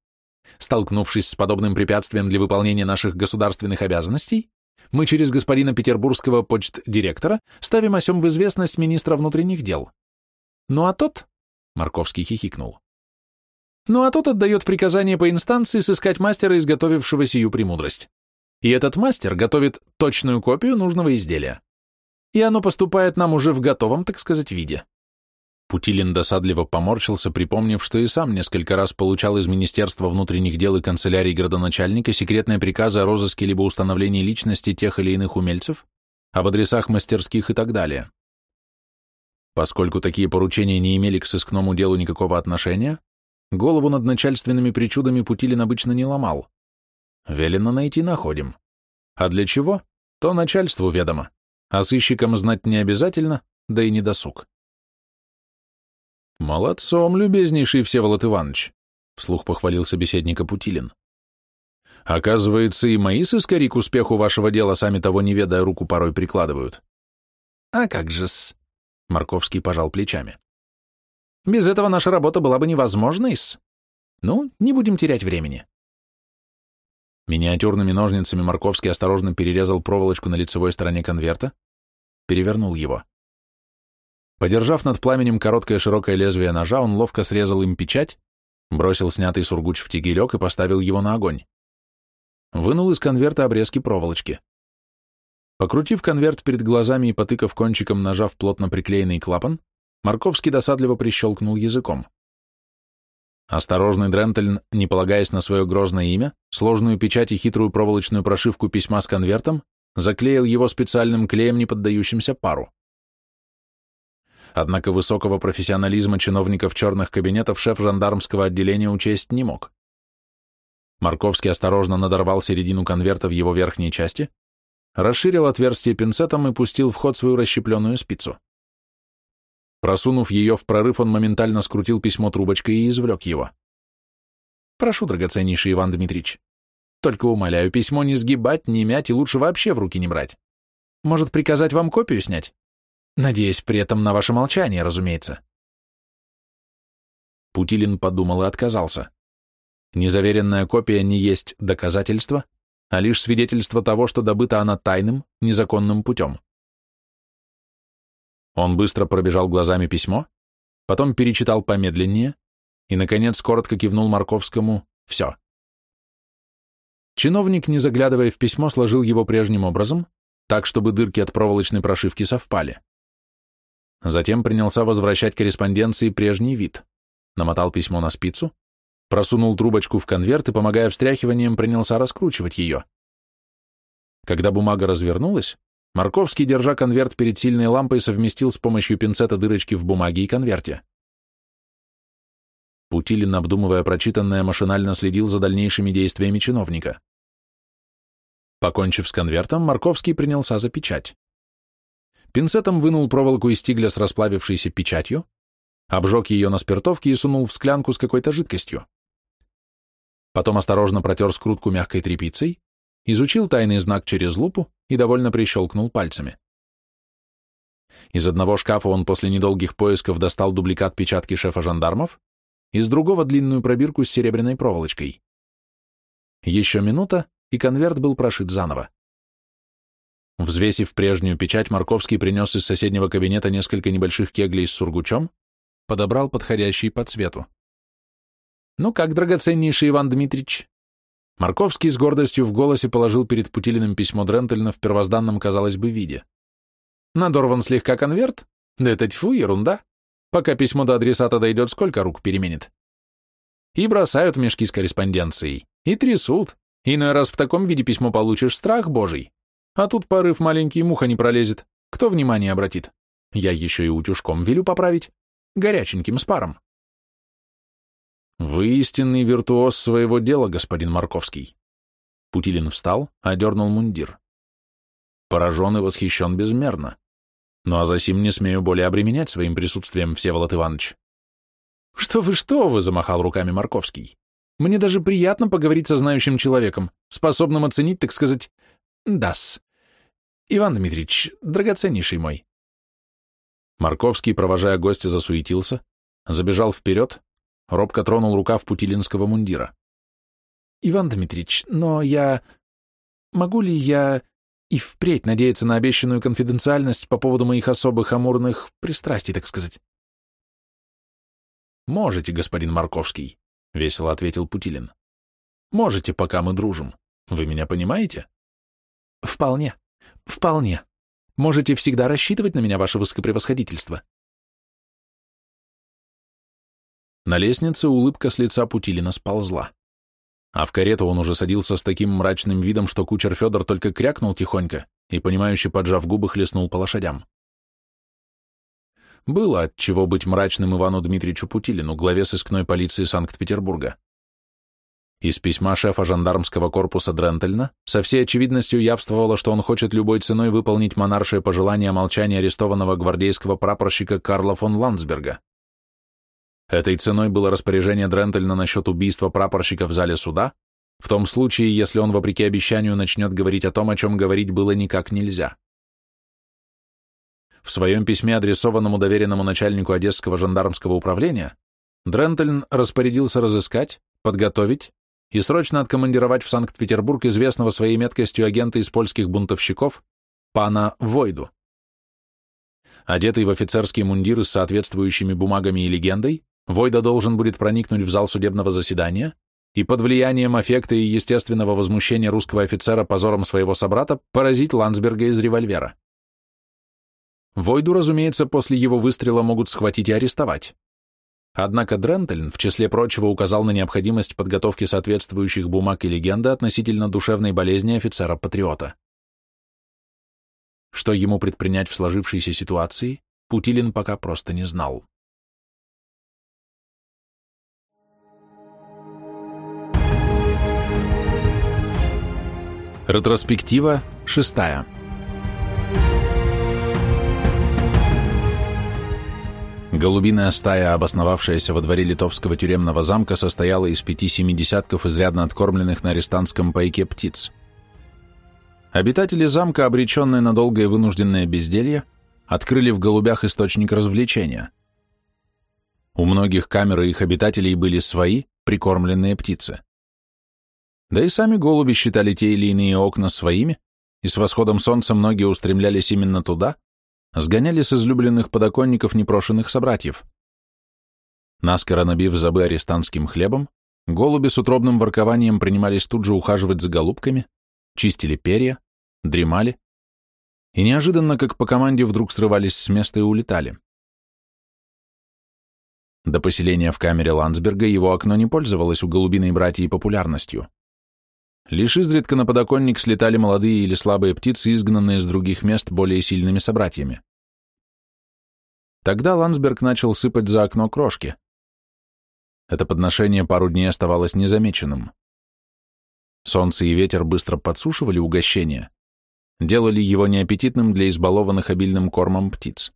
Столкнувшись с подобным препятствием для выполнения наших государственных обязанностей, мы через господина петербургского почт-директора ставим о сём в известность министра внутренних дел. Ну а тот... Марковский хихикнул. Ну а тот отдает приказание по инстанции сыскать мастера, изготовившего сию премудрость. И этот мастер готовит точную копию нужного изделия. И оно поступает нам уже в готовом, так сказать, виде. Путилин досадливо поморщился, припомнив, что и сам несколько раз получал из Министерства внутренних дел и канцелярии градоначальника секретные приказы о розыске либо установлении личности тех или иных умельцев, об адресах мастерских и так далее. Поскольку такие поручения не имели к сыскному делу никакого отношения, Голову над начальственными причудами Путилин обычно не ломал. Велено найти находим. А для чего? То начальству ведомо. А сыщикам знать не обязательно, да и не досуг. «Молодцом, любезнейший Всеволод Иванович», — вслух похвалил собеседника Путилин. «Оказывается, и мои сыскари к успеху вашего дела, сами того не ведая, руку порой прикладывают». «А как же-с?» — Марковский пожал плечами. Без этого наша работа была бы невозможна, Ис. Ну, не будем терять времени. Миниатюрными ножницами Марковский осторожно перерезал проволочку на лицевой стороне конверта, перевернул его. Подержав над пламенем короткое широкое лезвие ножа, он ловко срезал им печать, бросил снятый сургуч в тегелек и поставил его на огонь. Вынул из конверта обрезки проволочки. Покрутив конверт перед глазами и потыкав кончиком ножа в плотно приклеенный клапан, Марковский досадливо прищелкнул языком. Осторожный Дрентельн, не полагаясь на свое грозное имя, сложную печать и хитрую проволочную прошивку письма с конвертом, заклеил его специальным клеем, не поддающимся пару. Однако высокого профессионализма чиновников черных кабинетов шеф жандармского отделения учесть не мог. Марковский осторожно надорвал середину конверта в его верхней части, расширил отверстие пинцетом и пустил в ход свою расщепленную спицу. Просунув ее в прорыв, он моментально скрутил письмо трубочкой и извлек его. «Прошу, драгоценнейший Иван Дмитрич, только умоляю, письмо не сгибать, не мять и лучше вообще в руки не брать. Может, приказать вам копию снять? Надеюсь, при этом на ваше молчание, разумеется». Путилин подумал и отказался. Незаверенная копия не есть доказательство, а лишь свидетельство того, что добыта она тайным, незаконным путем. Он быстро пробежал глазами письмо, потом перечитал помедленнее и, наконец, коротко кивнул Марковскому «все». Чиновник, не заглядывая в письмо, сложил его прежним образом, так, чтобы дырки от проволочной прошивки совпали. Затем принялся возвращать корреспонденции прежний вид, намотал письмо на спицу, просунул трубочку в конверт и, помогая встряхиванием, принялся раскручивать ее. Когда бумага развернулась, Марковский, держа конверт перед сильной лампой, совместил с помощью пинцета дырочки в бумаге и конверте. Путилин, обдумывая прочитанное, машинально следил за дальнейшими действиями чиновника. Покончив с конвертом, Марковский принялся за печать. Пинцетом вынул проволоку из тигля с расплавившейся печатью, обжег ее на спиртовке и сунул в склянку с какой-то жидкостью. Потом осторожно протер скрутку мягкой тряпицей, изучил тайный знак через лупу и довольно прищелкнул пальцами. Из одного шкафа он после недолгих поисков достал дубликат печатки шефа жандармов, из другого длинную пробирку с серебряной проволочкой. Еще минута, и конверт был прошит заново. Взвесив прежнюю печать, Марковский принес из соседнего кабинета несколько небольших кеглей с сургучом, подобрал подходящий по цвету. «Ну как, драгоценнейший Иван Дмитрич?» Марковский с гордостью в голосе положил перед Путилиным письмо Дрентельна в первозданном, казалось бы, виде. «Надорван слегка конверт? Да это тьфу, ерунда. Пока письмо до адресата дойдет, сколько рук переменит?» И бросают мешки с корреспонденцией, и трясут. Иной раз в таком виде письмо получишь страх божий. А тут порыв маленький, муха не пролезет. Кто внимание обратит? Я еще и утюжком велю поправить горяченьким с паром. Вы истинный виртуоз своего дела, господин Марковский. Путилин встал, одернул мундир. Поражен и восхищен безмерно. Ну а за сим не смею более обременять своим присутствием, Всеволод Иванович. Что вы, что вы, замахал руками Марковский. Мне даже приятно поговорить со знающим человеком, способным оценить, так сказать, дас. Иван Дмитриевич, драгоценнейший мой, Марковский, провожая гостя, засуетился, забежал вперед, робко тронул рукав путилинского мундира. «Иван Дмитриевич, но я... Могу ли я и впредь надеяться на обещанную конфиденциальность по поводу моих особых амурных пристрастий, так сказать?» «Можете, господин Марковский», — весело ответил Путилин. «Можете, пока мы дружим. Вы меня понимаете?» «Вполне, вполне», Можете всегда рассчитывать на меня, ваше высокопревосходительство. На лестнице улыбка с лица Путилина сползла. А в карету он уже садился с таким мрачным видом, что кучер Федор только крякнул тихонько и, понимающе поджав губы, хлестнул по лошадям. Было от чего быть мрачным Ивану Дмитриевичу Путилину, главе сыскной полиции Санкт-Петербурга. Из письма шефа жандармского корпуса Дрентельна со всей очевидностью явствовало, что он хочет любой ценой выполнить монаршее пожелание молчания арестованного гвардейского прапорщика Карла фон Ландсберга. Этой ценой было распоряжение Дрентельна насчет убийства прапорщика в зале суда, в том случае, если он, вопреки обещанию, начнет говорить о том, о чем говорить было никак нельзя. В своем письме, адресованному доверенному начальнику Одесского жандармского управления, Дрентельн распорядился разыскать, подготовить и срочно откомандировать в Санкт-Петербург известного своей меткостью агента из польских бунтовщиков, пана Войду. Одетый в офицерские мундиры с соответствующими бумагами и легендой, Войда должен будет проникнуть в зал судебного заседания и под влиянием аффекта и естественного возмущения русского офицера позором своего собрата поразить Ландсберга из револьвера. Войду, разумеется, после его выстрела могут схватить и арестовать. Однако Дрентельн, в числе прочего, указал на необходимость подготовки соответствующих бумаг и легенды относительно душевной болезни офицера-патриота. Что ему предпринять в сложившейся ситуации, Путилин пока просто не знал. Ретроспектива шестая. Голубиная стая, обосновавшаяся во дворе литовского тюремного замка, состояла из пяти-семи десятков изрядно откормленных на арестантском пайке птиц. Обитатели замка, обреченные на долгое вынужденное безделье, открыли в голубях источник развлечения. У многих камер и их обитателей были свои, прикормленные птицы. Да и сами голуби считали те или иные окна своими, и с восходом солнца многие устремлялись именно туда, сгоняли с излюбленных подоконников непрошенных собратьев. Наскоро набив забы арестантским хлебом, голуби с утробным воркованием принимались тут же ухаживать за голубками, чистили перья, дремали, и неожиданно, как по команде, вдруг срывались с места и улетали. До поселения в камере Ландсберга его окно не пользовалось у голубиной братьей популярностью. Лишь изредка на подоконник слетали молодые или слабые птицы, изгнанные с других мест более сильными собратьями. Тогда Ландсберг начал сыпать за окно крошки. Это подношение пару дней оставалось незамеченным. Солнце и ветер быстро подсушивали угощение, делали его неаппетитным для избалованных обильным кормом птиц.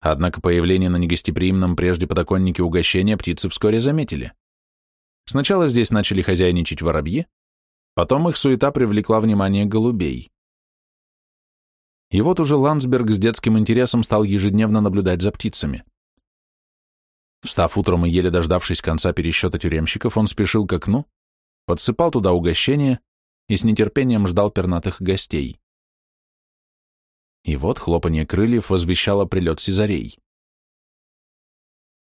Однако появление на негостеприимном прежде подоконнике угощения птицы вскоре заметили. Сначала здесь начали хозяйничать воробьи, потом их суета привлекла внимание голубей. И вот уже Ландсберг с детским интересом стал ежедневно наблюдать за птицами. Встав утром и еле дождавшись конца пересчета тюремщиков, он спешил к окну, подсыпал туда угощение и с нетерпением ждал пернатых гостей. И вот хлопанье крыльев возвещало прилет сизарей.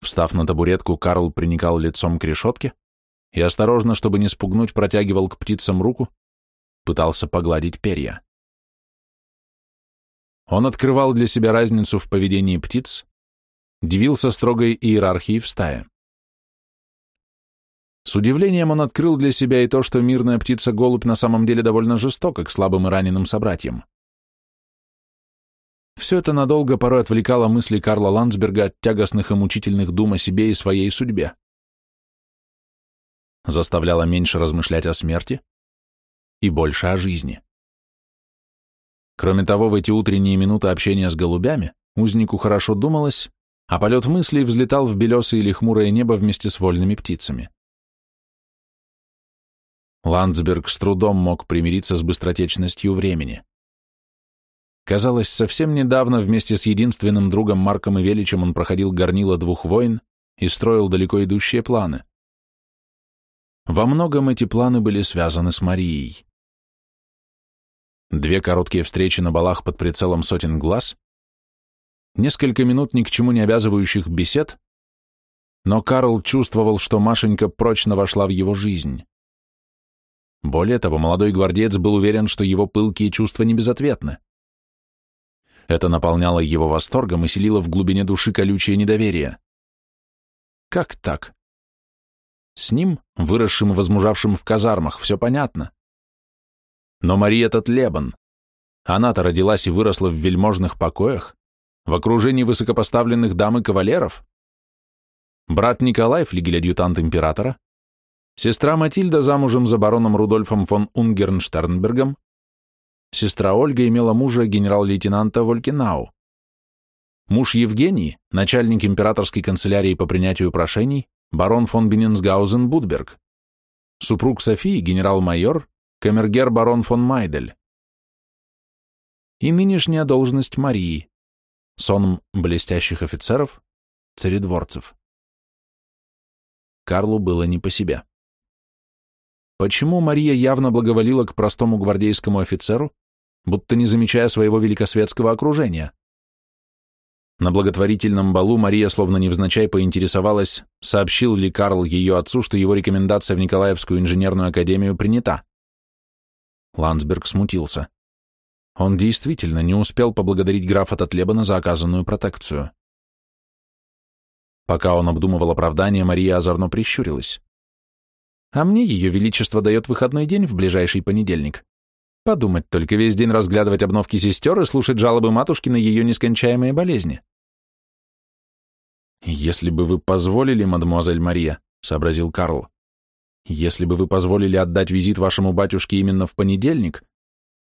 Встав на табуретку, Карл приникал лицом к решетке и, осторожно, чтобы не спугнуть, протягивал к птицам руку, пытался погладить перья. Он открывал для себя разницу в поведении птиц, дивился строгой иерархии в стае. С удивлением он открыл для себя и то, что мирная птица-голубь на самом деле довольно жестока к слабым и раненым собратьям. Все это надолго порой отвлекало мысли Карла Ландсберга от тягостных и мучительных дум о себе и своей судьбе. Заставляло меньше размышлять о смерти и больше о жизни. Кроме того, в эти утренние минуты общения с голубями узнику хорошо думалось, а полет мыслей взлетал в белесое или хмурое небо вместе с вольными птицами. Ландсберг с трудом мог примириться с быстротечностью времени. Казалось, совсем недавно вместе с единственным другом Марком и Величем он проходил горнило двух войн и строил далеко идущие планы. Во многом эти планы были связаны с Марией. Две короткие встречи на балах под прицелом сотен глаз, несколько минут ни к чему не обязывающих бесед, но Карл чувствовал, что Машенька прочно вошла в его жизнь. Более того, молодой гвардеец был уверен, что его пылкие чувства не безответны. Это наполняло его восторгом и селило в глубине души колючее недоверие. Как так? С ним, выросшим и возмужавшим в казармах, все понятно. Но Мария Татлебан, она-то родилась и выросла в вельможных покоях, в окружении высокопоставленных дам и кавалеров. Брат Николай, флигель-адъютант императора, Сестра Матильда замужем за бароном Рудольфом фон Унгернштернбергом. Сестра Ольга имела мужа генерал-лейтенанта Волькинау. Муж Евгений, начальник императорской канцелярии по принятию прошений, барон фон Беннинсгаузен-Будберг. Супруг Софии, генерал-майор, камергер барон фон Майдель. И нынешняя должность Марии, сонм блестящих офицеров, царедворцев. Карлу было не по себе. Почему Мария явно благоволила к простому гвардейскому офицеру, будто не замечая своего великосветского окружения? На благотворительном балу Мария словно невзначай поинтересовалась, сообщил ли Карл ее отцу, что его рекомендация в Николаевскую инженерную академию принята. Ландсберг смутился. Он действительно не успел поблагодарить графа Татлебана за оказанную протекцию. Пока он обдумывал оправдание, Мария озорно прищурилась. А мне ее величество дает выходной день в ближайший понедельник. Подумать только весь день разглядывать обновки сестер и слушать жалобы матушки на ее нескончаемые болезни. «Если бы вы позволили, мадемуазель Мария», — сообразил Карл, «если бы вы позволили отдать визит вашему батюшке именно в понедельник,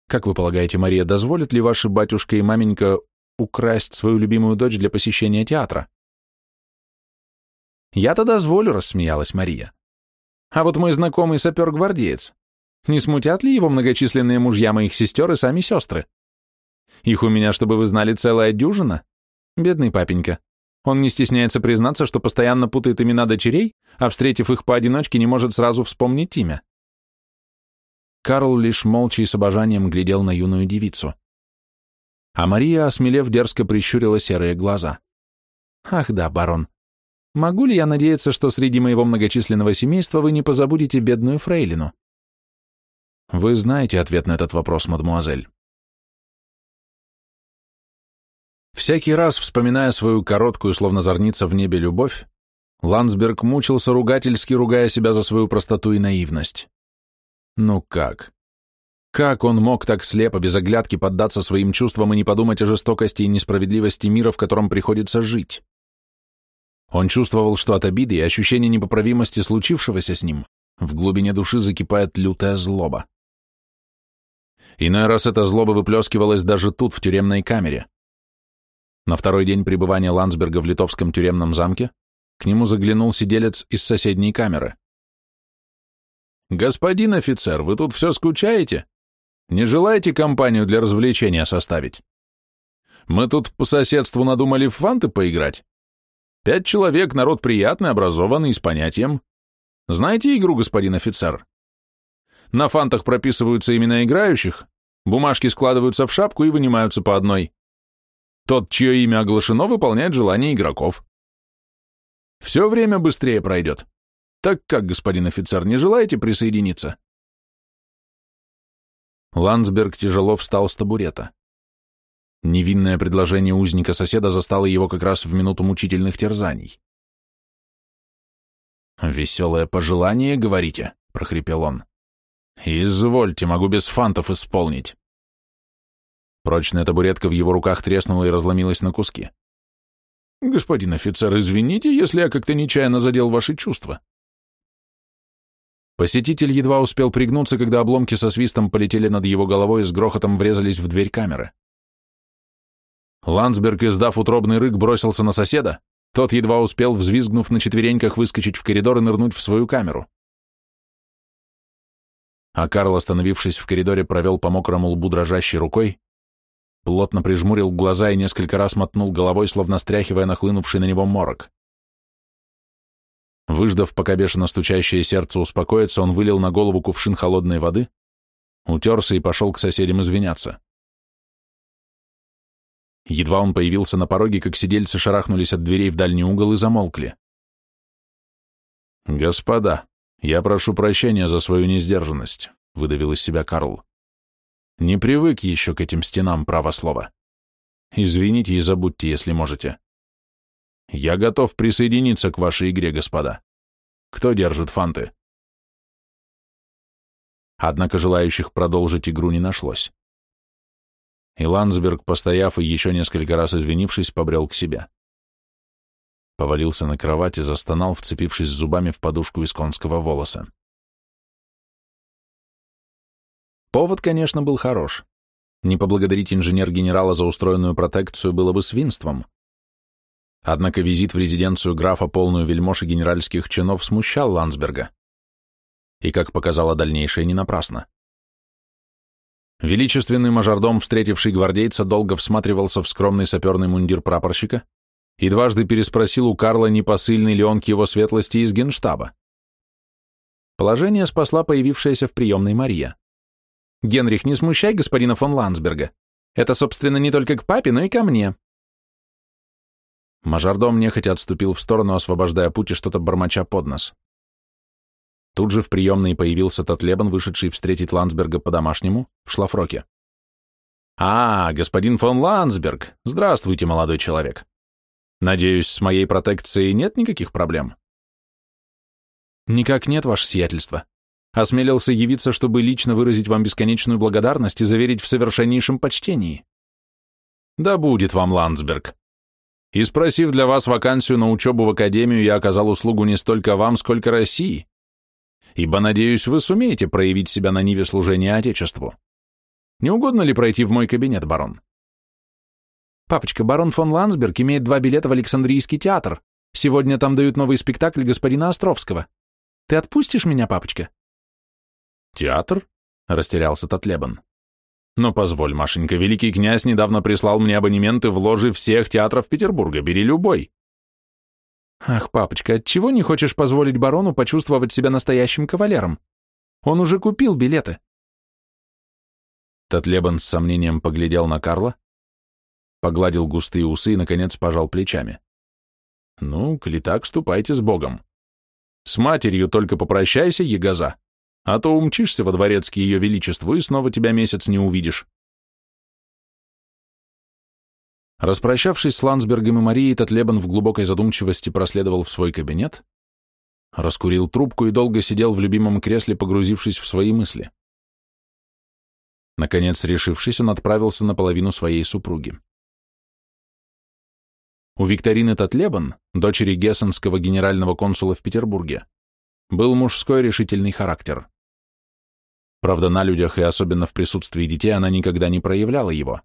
как вы полагаете, Мария, дозволит ли ваши батюшка и маменька украсть свою любимую дочь для посещения театра?» «Я-то дозволю», — рассмеялась Мария. А вот мой знакомый сапер-гвардеец. Не смутят ли его многочисленные мужья моих сестер и сами сестры? Их у меня, чтобы вы знали, целая дюжина. Бедный папенька. Он не стесняется признаться, что постоянно путает имена дочерей, а, встретив их поодиночке, не может сразу вспомнить имя. Карл лишь молча и с обожанием глядел на юную девицу. А Мария, осмелев, дерзко прищурила серые глаза. «Ах да, барон, Могу ли я надеяться, что среди моего многочисленного семейства вы не позабудете бедную фрейлину? Вы знаете ответ на этот вопрос, мадмуазель. Всякий раз, вспоминая свою короткую, словно зорница в небе, любовь, Ландсберг мучился ругательски, ругая себя за свою простоту и наивность. Ну как? Как он мог так слепо, без оглядки поддаться своим чувствам и не подумать о жестокости и несправедливости мира, в котором приходится жить? Он чувствовал, что от обиды и ощущения непоправимости случившегося с ним в глубине души закипает лютая злоба. Иной раз эта злоба выплескивалась даже тут, в тюремной камере. На второй день пребывания Ландсберга в литовском тюремном замке к нему заглянул сиделец из соседней камеры. «Господин офицер, вы тут все скучаете? Не желаете компанию для развлечения составить? Мы тут по соседству надумали в фанты поиграть. Пять человек, народ приятный, образованный, с понятием. Знаете игру, господин офицер? На фантах прописываются имена играющих, бумажки складываются в шапку и вынимаются по одной. Тот, чье имя оглашено, выполняет желание игроков. Все время быстрее пройдет. Так как, господин офицер, не желаете присоединиться? Ландсберг тяжело встал с табурета. Невинное предложение узника-соседа застало его как раз в минуту мучительных терзаний. «Веселое пожелание, говорите?» — прохрипел он. «Извольте, могу без фантов исполнить». Прочная табуретка в его руках треснула и разломилась на куски. «Господин офицер, извините, если я как-то нечаянно задел ваши чувства». Посетитель едва успел пригнуться, когда обломки со свистом полетели над его головой и с грохотом врезались в дверь камеры. Ландсберг, издав утробный рык, бросился на соседа, тот едва успел, взвизгнув на четвереньках, выскочить в коридор и нырнуть в свою камеру. А Карл, остановившись в коридоре, провел по мокрому лбу дрожащей рукой, плотно прижмурил глаза и несколько раз мотнул головой, словно стряхивая нахлынувший на него морок. Выждав, пока бешено стучащее сердце успокоится, он вылил на голову кувшин холодной воды, утерся и пошел к соседям извиняться. Едва он появился на пороге, как сидельцы шарахнулись от дверей в дальний угол и замолкли. «Господа, я прошу прощения за свою несдержанность», — выдавил из себя Карл. «Не привык еще к этим стенам, право слова. Извините и забудьте, если можете. Я готов присоединиться к вашей игре, господа. Кто держит фанты?» Однако желающих продолжить игру не нашлось и Ландсберг, постояв и еще несколько раз извинившись, побрел к себе. Повалился на кровать и застонал, вцепившись зубами в подушку из конского волоса. Повод, конечно, был хорош. Не поблагодарить инженер-генерала за устроенную протекцию было бы свинством. Однако визит в резиденцию графа, полную вельмож и генеральских чинов, смущал Ландсберга. И, как показало дальнейшее, не напрасно. Величественный мажордом, встретивший гвардейца, долго всматривался в скромный саперный мундир прапорщика и дважды переспросил у Карла, не посыльный ли он к его светлости из генштаба. Положение спасла появившаяся в приемной Мария. «Генрих, не смущай господина фон Ландсберга. Это, собственно, не только к папе, но и ко мне». Мажордом нехотя отступил в сторону, освобождая путь и что-то бормоча под нос. Тут же в приемной появился тот Лебан, вышедший встретить Ландсберга по-домашнему, в шлафроке. «А, господин фон Ландсберг! Здравствуйте, молодой человек! Надеюсь, с моей протекцией нет никаких проблем?» «Никак нет, ваше сиятельство. Осмелился явиться, чтобы лично выразить вам бесконечную благодарность и заверить в совершеннейшем почтении». «Да будет вам, Ландсберг. И спросив для вас вакансию на учебу в академию, я оказал услугу не столько вам, сколько России ибо, надеюсь, вы сумеете проявить себя на ниве служения Отечеству. Не угодно ли пройти в мой кабинет, барон? Папочка, барон фон Ландсберг имеет два билета в Александрийский театр. Сегодня там дают новый спектакль господина Островского. Ты отпустишь меня, папочка? Театр? Растерялся Татлебан. Но позволь, Машенька, великий князь недавно прислал мне абонементы в ложи всех театров Петербурга, бери любой. Ах, папочка, отчего не хочешь позволить барону почувствовать себя настоящим кавалером? Он уже купил билеты. Татлебан с сомнением поглядел на Карла, погладил густые усы и, наконец, пожал плечами. Ну, коли так, ступайте с Богом. С матерью только попрощайся, ягоза, а то умчишься во дворец к ее величеству и снова тебя месяц не увидишь. Распрощавшись с Ландсбергом и Марией, Татлебан в глубокой задумчивости проследовал в свой кабинет, раскурил трубку и долго сидел в любимом кресле, погрузившись в свои мысли. Наконец, решившись, он отправился на половину своей супруги. У Викторины Татлебан, дочери гессенского генерального консула в Петербурге, был мужской решительный характер. Правда, на людях и особенно в присутствии детей она никогда не проявляла его.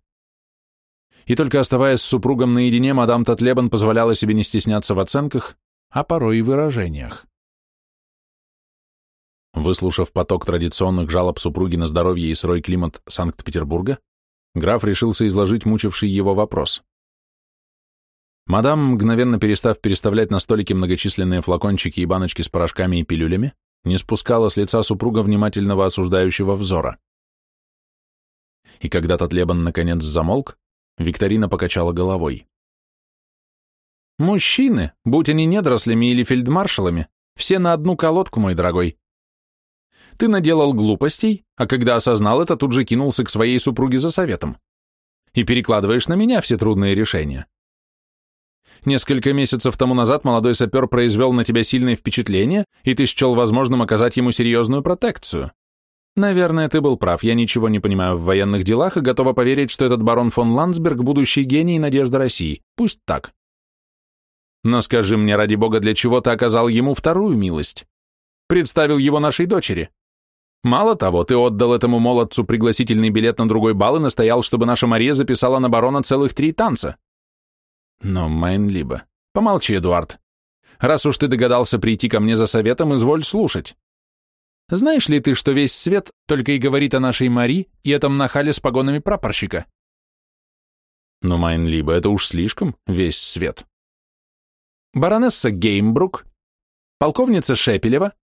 И только оставаясь с супругом наедине, мадам Татлебан позволяла себе не стесняться в оценках, а порой и выражениях. Выслушав поток традиционных жалоб супруги на здоровье и сырой климат Санкт-Петербурга, граф решился изложить мучивший его вопрос. Мадам, мгновенно перестав переставлять на столике многочисленные флакончики и баночки с порошками и пилюлями, не спускала с лица супруга внимательного осуждающего взора. И когда Татлебан наконец замолк, Викторина покачала головой. «Мужчины, будь они недрослями или фельдмаршалами, все на одну колодку, мой дорогой. Ты наделал глупостей, а когда осознал это, тут же кинулся к своей супруге за советом. И перекладываешь на меня все трудные решения. Несколько месяцев тому назад молодой сапер произвел на тебя сильное впечатление, и ты счел возможным оказать ему серьезную протекцию. Наверное, ты был прав, я ничего не понимаю в военных делах и готова поверить, что этот барон фон Ландсберг – будущий гений и надежда России. Пусть так. Но скажи мне, ради бога, для чего ты оказал ему вторую милость? Представил его нашей дочери. Мало того, ты отдал этому молодцу пригласительный билет на другой бал и настоял, чтобы наша Мария записала на барона целых три танца. Но, Майнлибо, помолчи, Эдуард. Раз уж ты догадался прийти ко мне за советом, изволь слушать. Знаешь ли ты, что весь свет только и говорит о нашей Мари и этом нахале с погонами прапорщика? Но, Майнлибо, это уж слишком, весь свет. Баронесса Геймбрук, полковница Шепелева,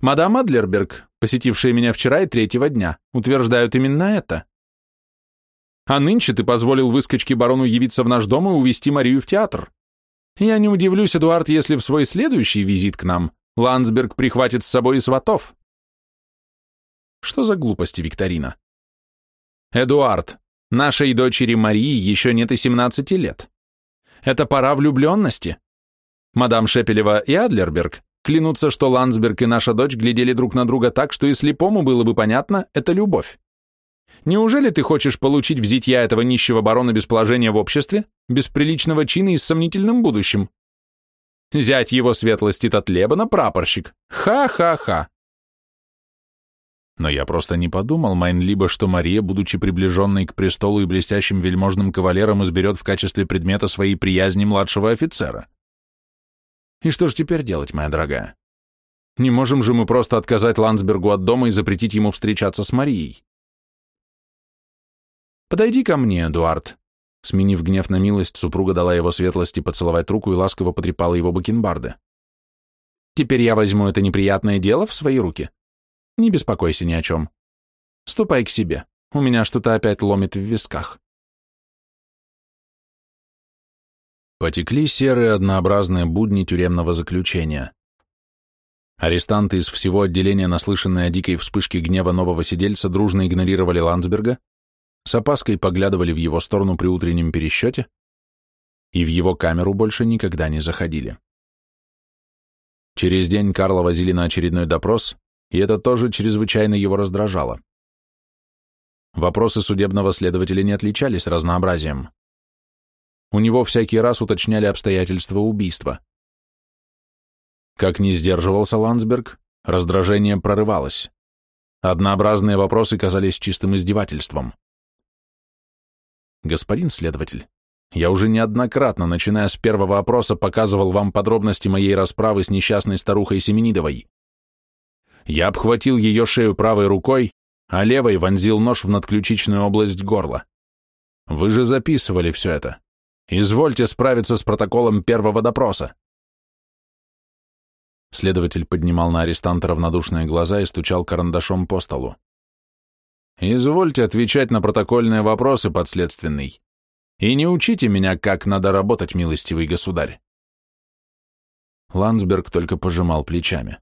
мадам Адлерберг, посетившая меня вчера и третьего дня, утверждают именно это. А нынче ты позволил выскочке барону явиться в наш дом и увезти Марию в театр. Я не удивлюсь, Эдуард, если в свой следующий визит к нам Ландсберг прихватит с собой и сватов. Что за глупости, Викторина? Эдуард, нашей дочери Марии еще нет и 17 лет. Это пора влюбленности. Мадам Шепелева и Адлерберг клянутся, что Ландсберг и наша дочь глядели друг на друга так, что и слепому было бы понятно, это любовь. Неужели ты хочешь получить в зитья этого нищего барона без положения в обществе, без приличного чина и с сомнительным будущим? Зять его светлости Татлебана прапорщик. Ха-ха-ха. Но я просто не подумал, Майн, либо что Мария, будучи приближенной к престолу и блестящим вельможным кавалером, изберет в качестве предмета своей приязни младшего офицера. И что же теперь делать, моя дорогая? Не можем же мы просто отказать Ландсбергу от дома и запретить ему встречаться с Марией. «Подойди ко мне, Эдуард». Сменив гнев на милость, супруга дала его светлости поцеловать руку и ласково потрепала его бакенбарды. «Теперь я возьму это неприятное дело в свои руки. Не беспокойся ни о чем. Ступай к себе. У меня что-то опять ломит в висках». Потекли серые однообразные будни тюремного заключения. Арестанты из всего отделения, наслышанные о дикой вспышке гнева нового сидельца, дружно игнорировали Ландсберга, с опаской поглядывали в его сторону при утреннем пересчете и в его камеру больше никогда не заходили. Через день Карла возили на очередной допрос, и это тоже чрезвычайно его раздражало. Вопросы судебного следователя не отличались разнообразием. У него всякий раз уточняли обстоятельства убийства. Как не сдерживался Ландсберг, раздражение прорывалось. Однообразные вопросы казались чистым издевательством. Господин следователь, я уже неоднократно, начиная с первого опроса, показывал вам подробности моей расправы с несчастной старухой Семенидовой. Я обхватил ее шею правой рукой, а левой вонзил нож в надключичную область горла. Вы же записывали все это. Извольте справиться с протоколом первого допроса. Следователь поднимал на арестанта равнодушные глаза и стучал карандашом по столу. Извольте отвечать на протокольные вопросы, подследственный. И не учите меня, как надо работать, милостивый государь. Ландсберг только пожимал плечами.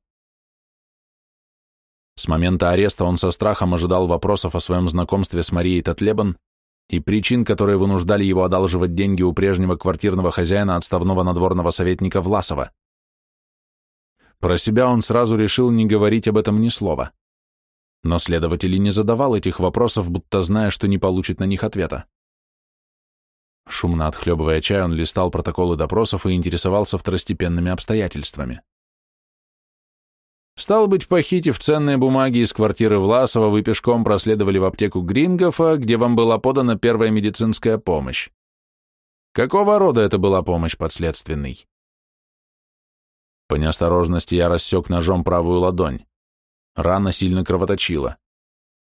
С момента ареста он со страхом ожидал вопросов о своем знакомстве с Марией Татлебан и причин, которые вынуждали его одалживать деньги у прежнего квартирного хозяина отставного надворного советника Власова. Про себя он сразу решил не говорить об этом ни слова. Но следователь и не задавал этих вопросов, будто зная, что не получит на них ответа. Шумно отхлебывая чай, он листал протоколы допросов и интересовался второстепенными обстоятельствами. Стал быть, похитив ценные бумаги из квартиры Власова, вы пешком проследовали в аптеку Грингофа, где вам была подана первая медицинская помощь. Какого рода это была помощь подследственной? По неосторожности я рассек ножом правую ладонь. Рана сильно кровоточила.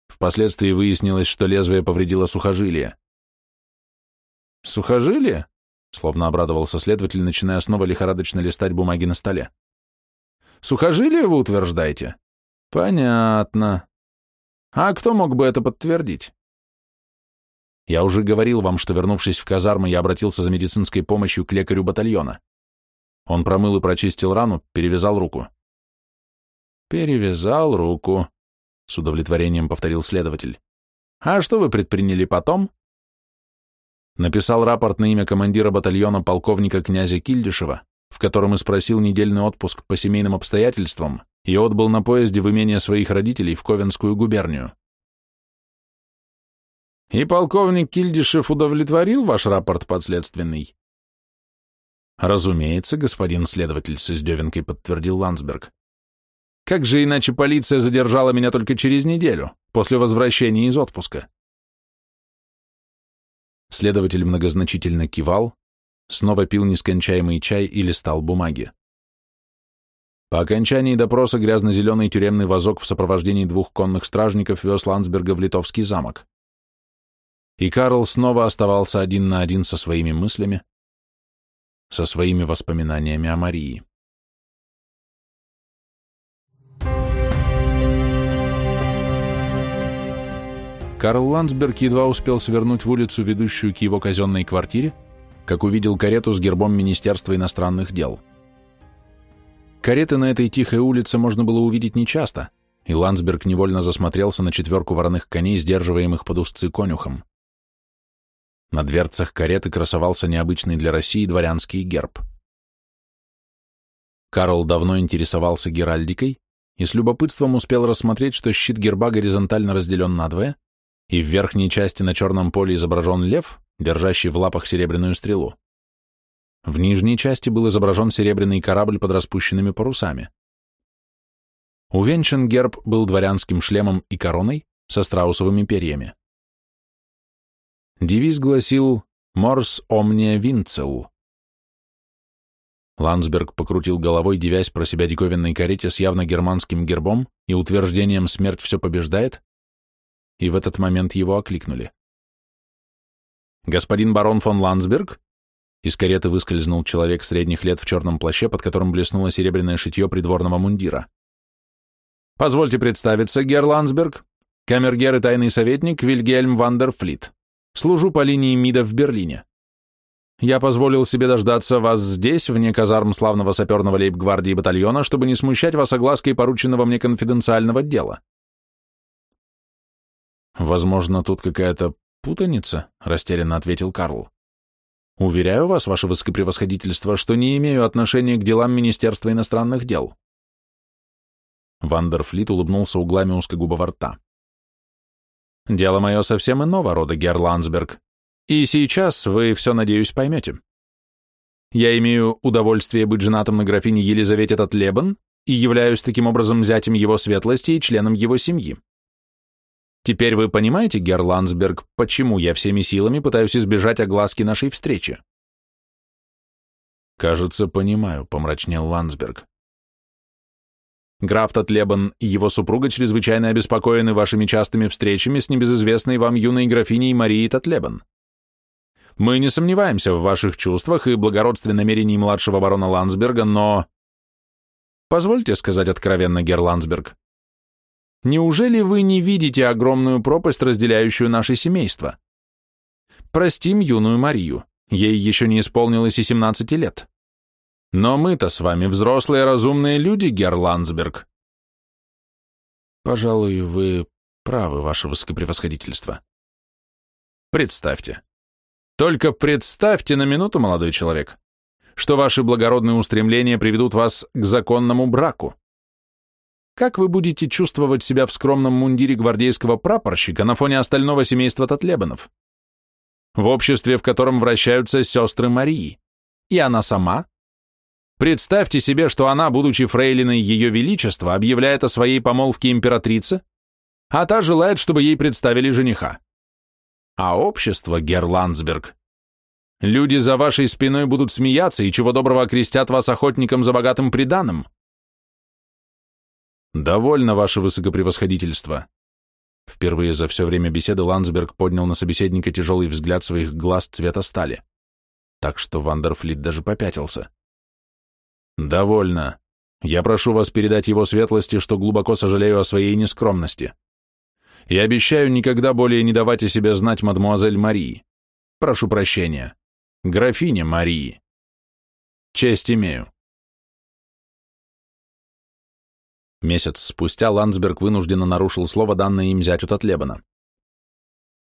Впоследствии выяснилось, что лезвие повредило сухожилие. «Сухожилие?» — словно обрадовался следователь, начиная снова лихорадочно листать бумаги на столе. Сухожилие вы утверждаете? Понятно. А кто мог бы это подтвердить? Я уже говорил вам, что, вернувшись в казармы, я обратился за медицинской помощью к лекарю батальона. Он промыл и прочистил рану, перевязал руку. Перевязал руку, с удовлетворением повторил следователь. А что вы предприняли потом? Написал рапорт на имя командира батальона полковника князя Кильдишева, в котором и спросил недельный отпуск по семейным обстоятельствам и отбыл на поезде в имение своих родителей в Ковенскую губернию. И полковник Кильдишев удовлетворил ваш рапорт подследственный? Разумеется, господин следователь с издевинкой подтвердил Ландсберг. Как же иначе полиция задержала меня только через неделю, после возвращения из отпуска? Следователь многозначительно кивал, снова пил нескончаемый чай и листал бумаги. По окончании допроса грязно-зеленый тюремный вазок в сопровождении двух конных стражников вез Ландсберга в Литовский замок. И Карл снова оставался один на один со своими мыслями, со своими воспоминаниями о Марии. Карл Ландсберг едва успел свернуть в улицу, ведущую к его казенной квартире, как увидел карету с гербом Министерства иностранных дел. Кареты на этой тихой улице можно было увидеть нечасто, и Ландсберг невольно засмотрелся на четверку вороных коней, сдерживаемых под узцы конюхом. На дверцах кареты красовался необычный для России дворянский герб. Карл давно интересовался геральдикой и с любопытством успел рассмотреть, что щит герба горизонтально разделен надвое, и в верхней части на черном поле изображен лев, держащий в лапах серебряную стрелу. В нижней части был изображен серебряный корабль под распущенными парусами. Увенчан герб был дворянским шлемом и короной со страусовыми перьями. Девиз гласил «Морс омния винцел». Ландсберг покрутил головой, дивясь про себя диковинной карете с явно германским гербом и утверждением «Смерть все побеждает», и в этот момент его окликнули. «Господин барон фон Ландсберг?» Из кареты выскользнул человек средних лет в черном плаще, под которым блеснуло серебряное шитье придворного мундира. «Позвольте представиться, герр Ландсберг, камергер и тайный советник Вильгельм Вандерфлит. Служу по линии МИДа в Берлине. Я позволил себе дождаться вас здесь, вне казарм славного саперного лейб-гвардии батальона, чтобы не смущать вас оглаской порученного мне конфиденциального дела». Возможно, тут какая-то «Путаница», — растерянно ответил Карл. «Уверяю вас, ваше высокопревосходительство, что не имею отношения к делам Министерства иностранных дел». Вандерфлит улыбнулся углами узкогубого рта. «Дело мое совсем иного рода, Герр Ландсберг, и сейчас вы все, надеюсь, поймете. Я имею удовольствие быть женатым на графине Елизавете Татлебан и являюсь таким образом зятем его светлости и членом его семьи. Теперь вы понимаете, Герр Ландсберг, почему я всеми силами пытаюсь избежать огласки нашей встречи? Кажется, понимаю, помрачнел Ландсберг. Граф Татлебан и его супруга чрезвычайно обеспокоены вашими частыми встречами с небезызвестной вам юной графиней Марией Татлебан. Мы не сомневаемся в ваших чувствах и благородстве намерений младшего барона Ландсберга, но... Позвольте сказать откровенно, Герр Ландсберг, Неужели вы не видите огромную пропасть, разделяющую наше семейство? Простим юную Марию, ей еще не исполнилось и 17 лет. Но мы-то с вами взрослые разумные люди, Герр Ландсберг. Пожалуй, вы правы, ваше высокопревосходительство. Представьте. Только представьте на минуту, молодой человек, что ваши благородные устремления приведут вас к законному браку. Как вы будете чувствовать себя в скромном мундире гвардейского прапорщика на фоне остального семейства Татлебанов? В обществе, в котором вращаются сестры Марии. И она сама? Представьте себе, что она, будучи фрейлиной Ее Величества, объявляет о своей помолвке императрице, а та желает, чтобы ей представили жениха. А общество, Герр Ландсберг, люди за вашей спиной будут смеяться и чего доброго окрестят вас охотником за богатым приданым. «Довольно, ваше высокопревосходительство». Впервые за все время беседы Ландсберг поднял на собеседника тяжелый взгляд своих глаз цвета стали, так что Вандерфлит даже попятился. «Довольно. Я прошу вас передать его светлости, что глубоко сожалею о своей нескромности. И обещаю никогда более не давать о себе знать мадмуазель Марии. Прошу прощения. Графиня Марии. Честь имею». Месяц спустя Ландсберг вынужденно нарушил слово, данное им зятю Татлебана.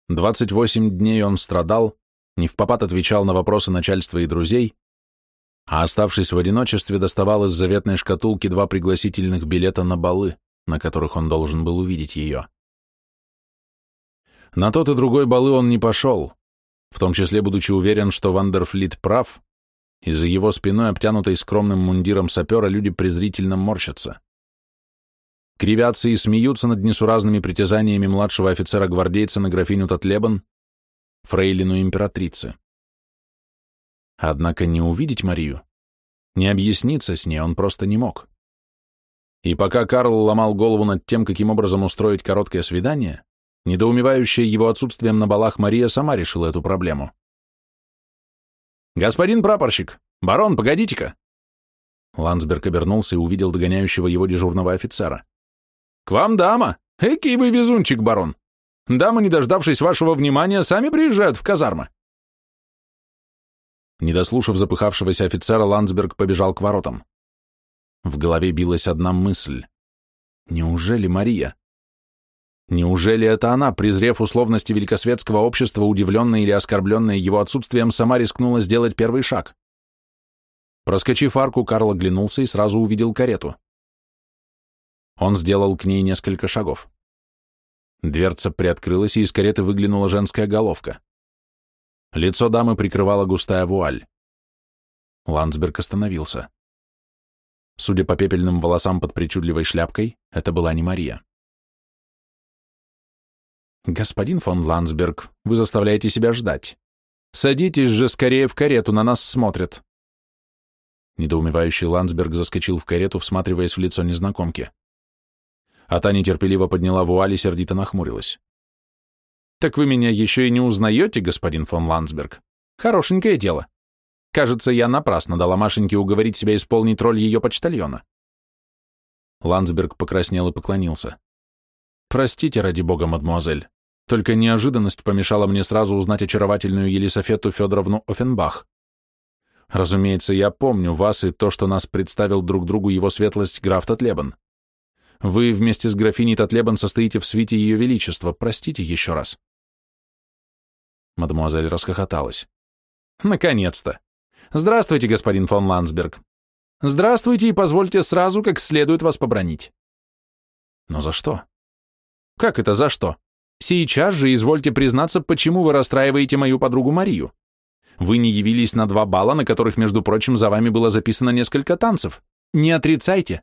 28 дней он страдал, не в попад отвечал на вопросы начальства и друзей, а оставшись в одиночестве, доставал из заветной шкатулки два пригласительных билета на балы, на которых он должен был увидеть ее. На тот и другой балы он не пошел, в том числе будучи уверен, что Вандерфлит прав, и за его спиной, обтянутой скромным мундиром сапера, люди презрительно морщатся кривятся и смеются над несуразными притязаниями младшего офицера-гвардейца на графиню Татлебан, фрейлину императрицы. Однако не увидеть Марию, не объясниться с ней он просто не мог. И пока Карл ломал голову над тем, каким образом устроить короткое свидание, недоумевающая его отсутствием на балах Мария сама решила эту проблему. «Господин прапорщик! Барон, погодите-ка!» Ландсберг обернулся и увидел догоняющего его дежурного офицера. «К вам дама! Экий вы везунчик, барон! Дамы, не дождавшись вашего внимания, сами приезжают в казармы!» Не дослушав запыхавшегося офицера, Ландсберг побежал к воротам. В голове билась одна мысль. Неужели Мария? Неужели это она, презрев условности великосветского общества, удивленная или оскорбленная его отсутствием, сама рискнула сделать первый шаг? Проскочив арку, Карл оглянулся и сразу увидел карету. Он сделал к ней несколько шагов. Дверца приоткрылась, и из кареты выглянула женская головка. Лицо дамы прикрывала густая вуаль. Ландсберг остановился. Судя по пепельным волосам под причудливой шляпкой, это была не Мария. «Господин фон Ландсберг, вы заставляете себя ждать. Садитесь же скорее в карету, на нас смотрят». Недоумевающий Ландсберг заскочил в карету, всматриваясь в лицо незнакомки а та нетерпеливо подняла вуаль и сердито нахмурилась. «Так вы меня еще и не узнаете, господин фон Ландсберг? Хорошенькое дело. Кажется, я напрасно дала Машеньке уговорить себя исполнить роль ее почтальона». Ландсберг покраснел и поклонился. «Простите, ради бога, мадмуазель, только неожиданность помешала мне сразу узнать очаровательную Елисофету Федоровну Офенбах. Разумеется, я помню вас и то, что нас представил друг другу его светлость граф Татлебан. Вы вместе с графиней Татлебан состоите в свите Ее Величества. Простите еще раз. Мадемуазель расхохоталась. Наконец-то. Здравствуйте, господин фон Ландсберг. Здравствуйте и позвольте сразу как следует вас побронить. Но за что? Как это за что? Сейчас же извольте признаться, почему вы расстраиваете мою подругу Марию. Вы не явились на два бала, на которых, между прочим, за вами было записано несколько танцев. Не отрицайте.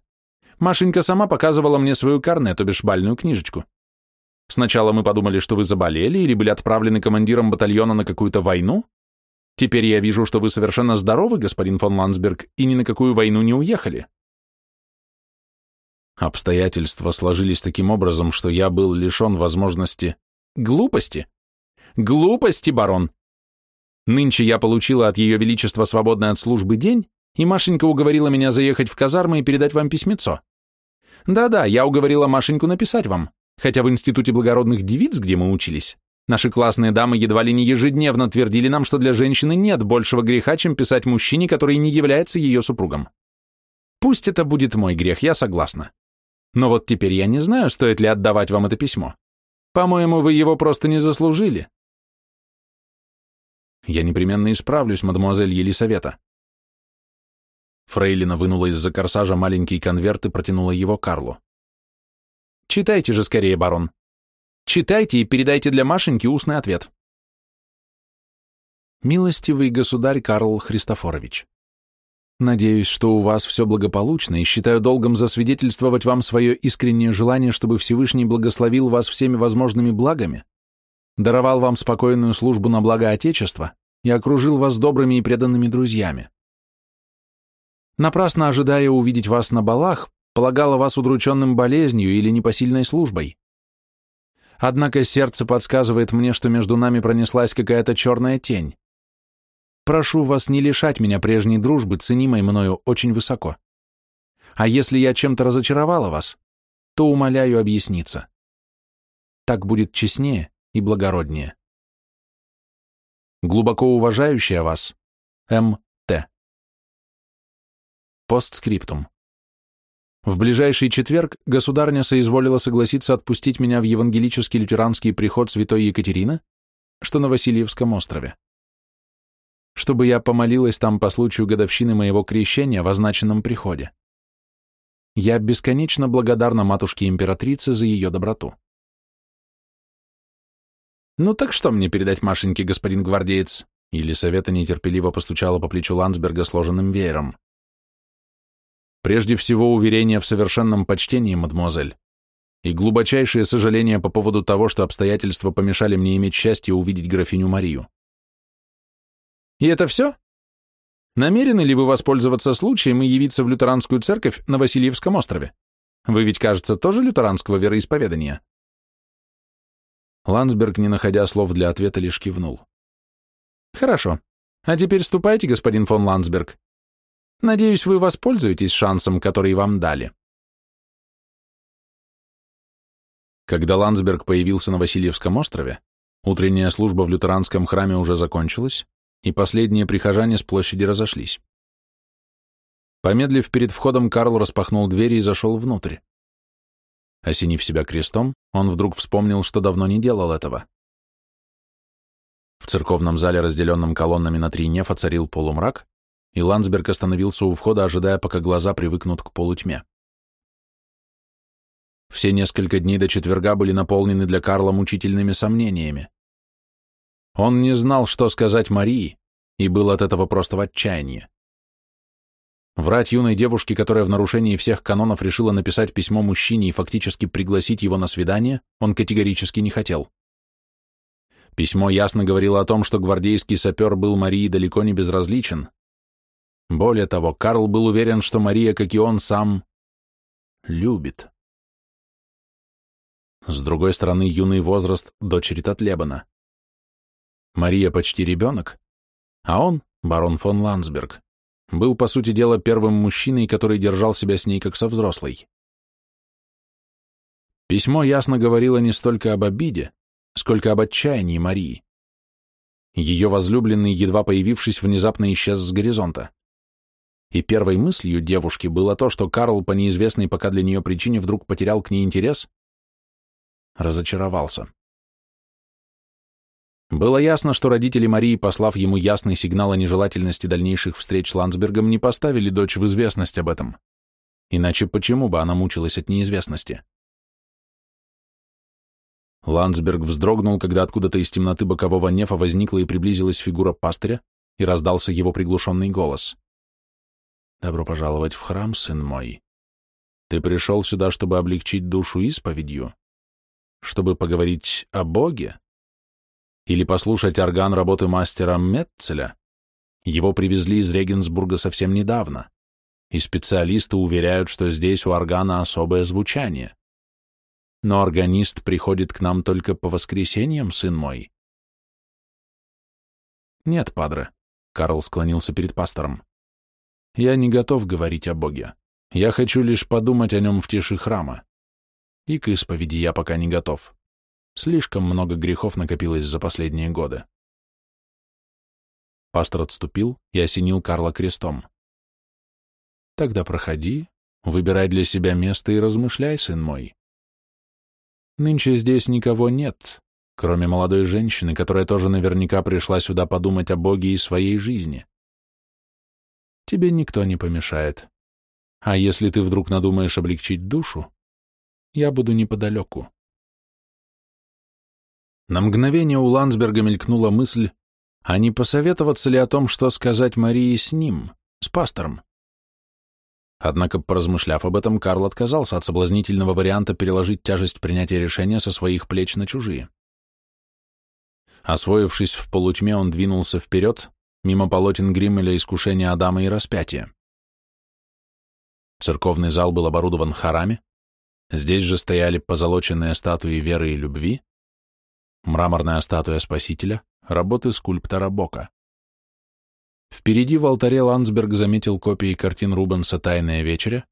Машенька сама показывала мне свою карне, то книжечку. Сначала мы подумали, что вы заболели или были отправлены командиром батальона на какую-то войну. Теперь я вижу, что вы совершенно здоровы, господин фон Ландсберг, и ни на какую войну не уехали. Обстоятельства сложились таким образом, что я был лишен возможности... Глупости! Глупости, барон! Нынче я получила от Ее Величества свободный от службы день, и Машенька уговорила меня заехать в казармы и передать вам письмецо. Да-да, я уговорила Машеньку написать вам, хотя в Институте благородных девиц, где мы учились, наши классные дамы едва ли не ежедневно твердили нам, что для женщины нет большего греха, чем писать мужчине, который не является ее супругом. Пусть это будет мой грех, я согласна. Но вот теперь я не знаю, стоит ли отдавать вам это письмо. По-моему, вы его просто не заслужили. Я непременно исправлюсь, мадемуазель Елисавета. Фрейлина вынула из-за корсажа маленький конверт и протянула его Карлу. «Читайте же скорее, барон. Читайте и передайте для Машеньки устный ответ». Милостивый государь Карл Христофорович, надеюсь, что у вас все благополучно и считаю долгом засвидетельствовать вам свое искреннее желание, чтобы Всевышний благословил вас всеми возможными благами, даровал вам спокойную службу на благо Отечества и окружил вас добрыми и преданными друзьями. Напрасно ожидая увидеть вас на балах, полагала вас удрученным болезнью или непосильной службой. Однако сердце подсказывает мне, что между нами пронеслась какая-то черная тень. Прошу вас не лишать меня прежней дружбы, ценимой мною очень высоко. А если я чем-то разочаровала вас, то умоляю объясниться. Так будет честнее и благороднее. Глубоко уважающая вас, М.Т. Постскриптум. В ближайший четверг государня соизволила согласиться отпустить меня в евангелический лютеранский приход святой Екатерины, что на Васильевском острове чтобы я помолилась там по случаю годовщины моего крещения в означенном приходе. Я бесконечно благодарна матушке-императрице за ее доброту. «Ну так что мне передать Машеньке, господин гвардеец?» Елисавета нетерпеливо постучала по плечу Ландсберга сложенным веером. «Прежде всего уверение в совершенном почтении, мадемуазель, и глубочайшее сожаление по поводу того, что обстоятельства помешали мне иметь счастье увидеть графиню Марию. И это все? Намерены ли вы воспользоваться случаем и явиться в лютеранскую церковь на Васильевском острове? Вы ведь, кажется, тоже лютеранского вероисповедания. Ландсберг, не находя слов для ответа, лишь кивнул. Хорошо. А теперь ступайте, господин фон Ландсберг. Надеюсь, вы воспользуетесь шансом, который вам дали. Когда Ландсберг появился на Васильевском острове, утренняя служба в лютеранском храме уже закончилась, и последние прихожане с площади разошлись. Помедлив перед входом, Карл распахнул двери и зашел внутрь. Осенив себя крестом, он вдруг вспомнил, что давно не делал этого. В церковном зале, разделенном колоннами на три нефа, царил полумрак, и Ландсберг остановился у входа, ожидая, пока глаза привыкнут к полутьме. Все несколько дней до четверга были наполнены для Карла мучительными сомнениями. Он не знал, что сказать Марии, и был от этого просто в отчаянии. Врать юной девушке, которая в нарушении всех канонов решила написать письмо мужчине и фактически пригласить его на свидание, он категорически не хотел. Письмо ясно говорило о том, что гвардейский сапер был Марии далеко не безразличен. Более того, Карл был уверен, что Мария, как и он сам, любит. С другой стороны, юный возраст дочери Татлебана. Мария почти ребенок, а он, барон фон Ландсберг, был, по сути дела, первым мужчиной, который держал себя с ней как со взрослой. Письмо ясно говорило не столько об обиде, сколько об отчаянии Марии. Ее возлюбленный, едва появившись, внезапно исчез с горизонта. И первой мыслью девушки было то, что Карл по неизвестной пока для нее причине вдруг потерял к ней интерес, разочаровался. Было ясно, что родители Марии, послав ему ясный сигнал о нежелательности дальнейших встреч с Ландсбергом, не поставили дочь в известность об этом. Иначе почему бы она мучилась от неизвестности? Ландсберг вздрогнул, когда откуда-то из темноты бокового нефа возникла и приблизилась фигура пастыря, и раздался его приглушенный голос. «Добро пожаловать в храм, сын мой. Ты пришел сюда, чтобы облегчить душу исповедью? Чтобы поговорить о Боге?» Или послушать орган работы мастера Метцеля. Его привезли из Регенсбурга совсем недавно, и специалисты уверяют, что здесь у органа особое звучание. Но органист приходит к нам только по воскресеньям, сын мой. Нет, падре, Карл склонился перед пастором. Я не готов говорить о Боге. Я хочу лишь подумать о нем в тиши храма. И к исповеди я пока не готов. Слишком много грехов накопилось за последние годы. Пастор отступил и осенил Карла крестом. Тогда проходи, выбирай для себя место и размышляй, сын мой. Нынче здесь никого нет, кроме молодой женщины, которая тоже наверняка пришла сюда подумать о Боге и своей жизни. Тебе никто не помешает. А если ты вдруг надумаешь облегчить душу, я буду неподалеку. На мгновение у Ландсберга мелькнула мысль, а не посоветоваться ли о том, что сказать Марии с ним, с пастором? Однако, поразмышляв об этом, Карл отказался от соблазнительного варианта переложить тяжесть принятия решения со своих плеч на чужие. Освоившись в полутьме, он двинулся вперед, мимо полотен Гриммеля «Искушения Адама и распятия». Церковный зал был оборудован хорами, здесь же стояли позолоченные статуи веры и любви, мраморная статуя Спасителя, работы скульптора Бока. Впереди в алтаре Ландсберг заметил копии картин Рубенса «Тайная вечеря»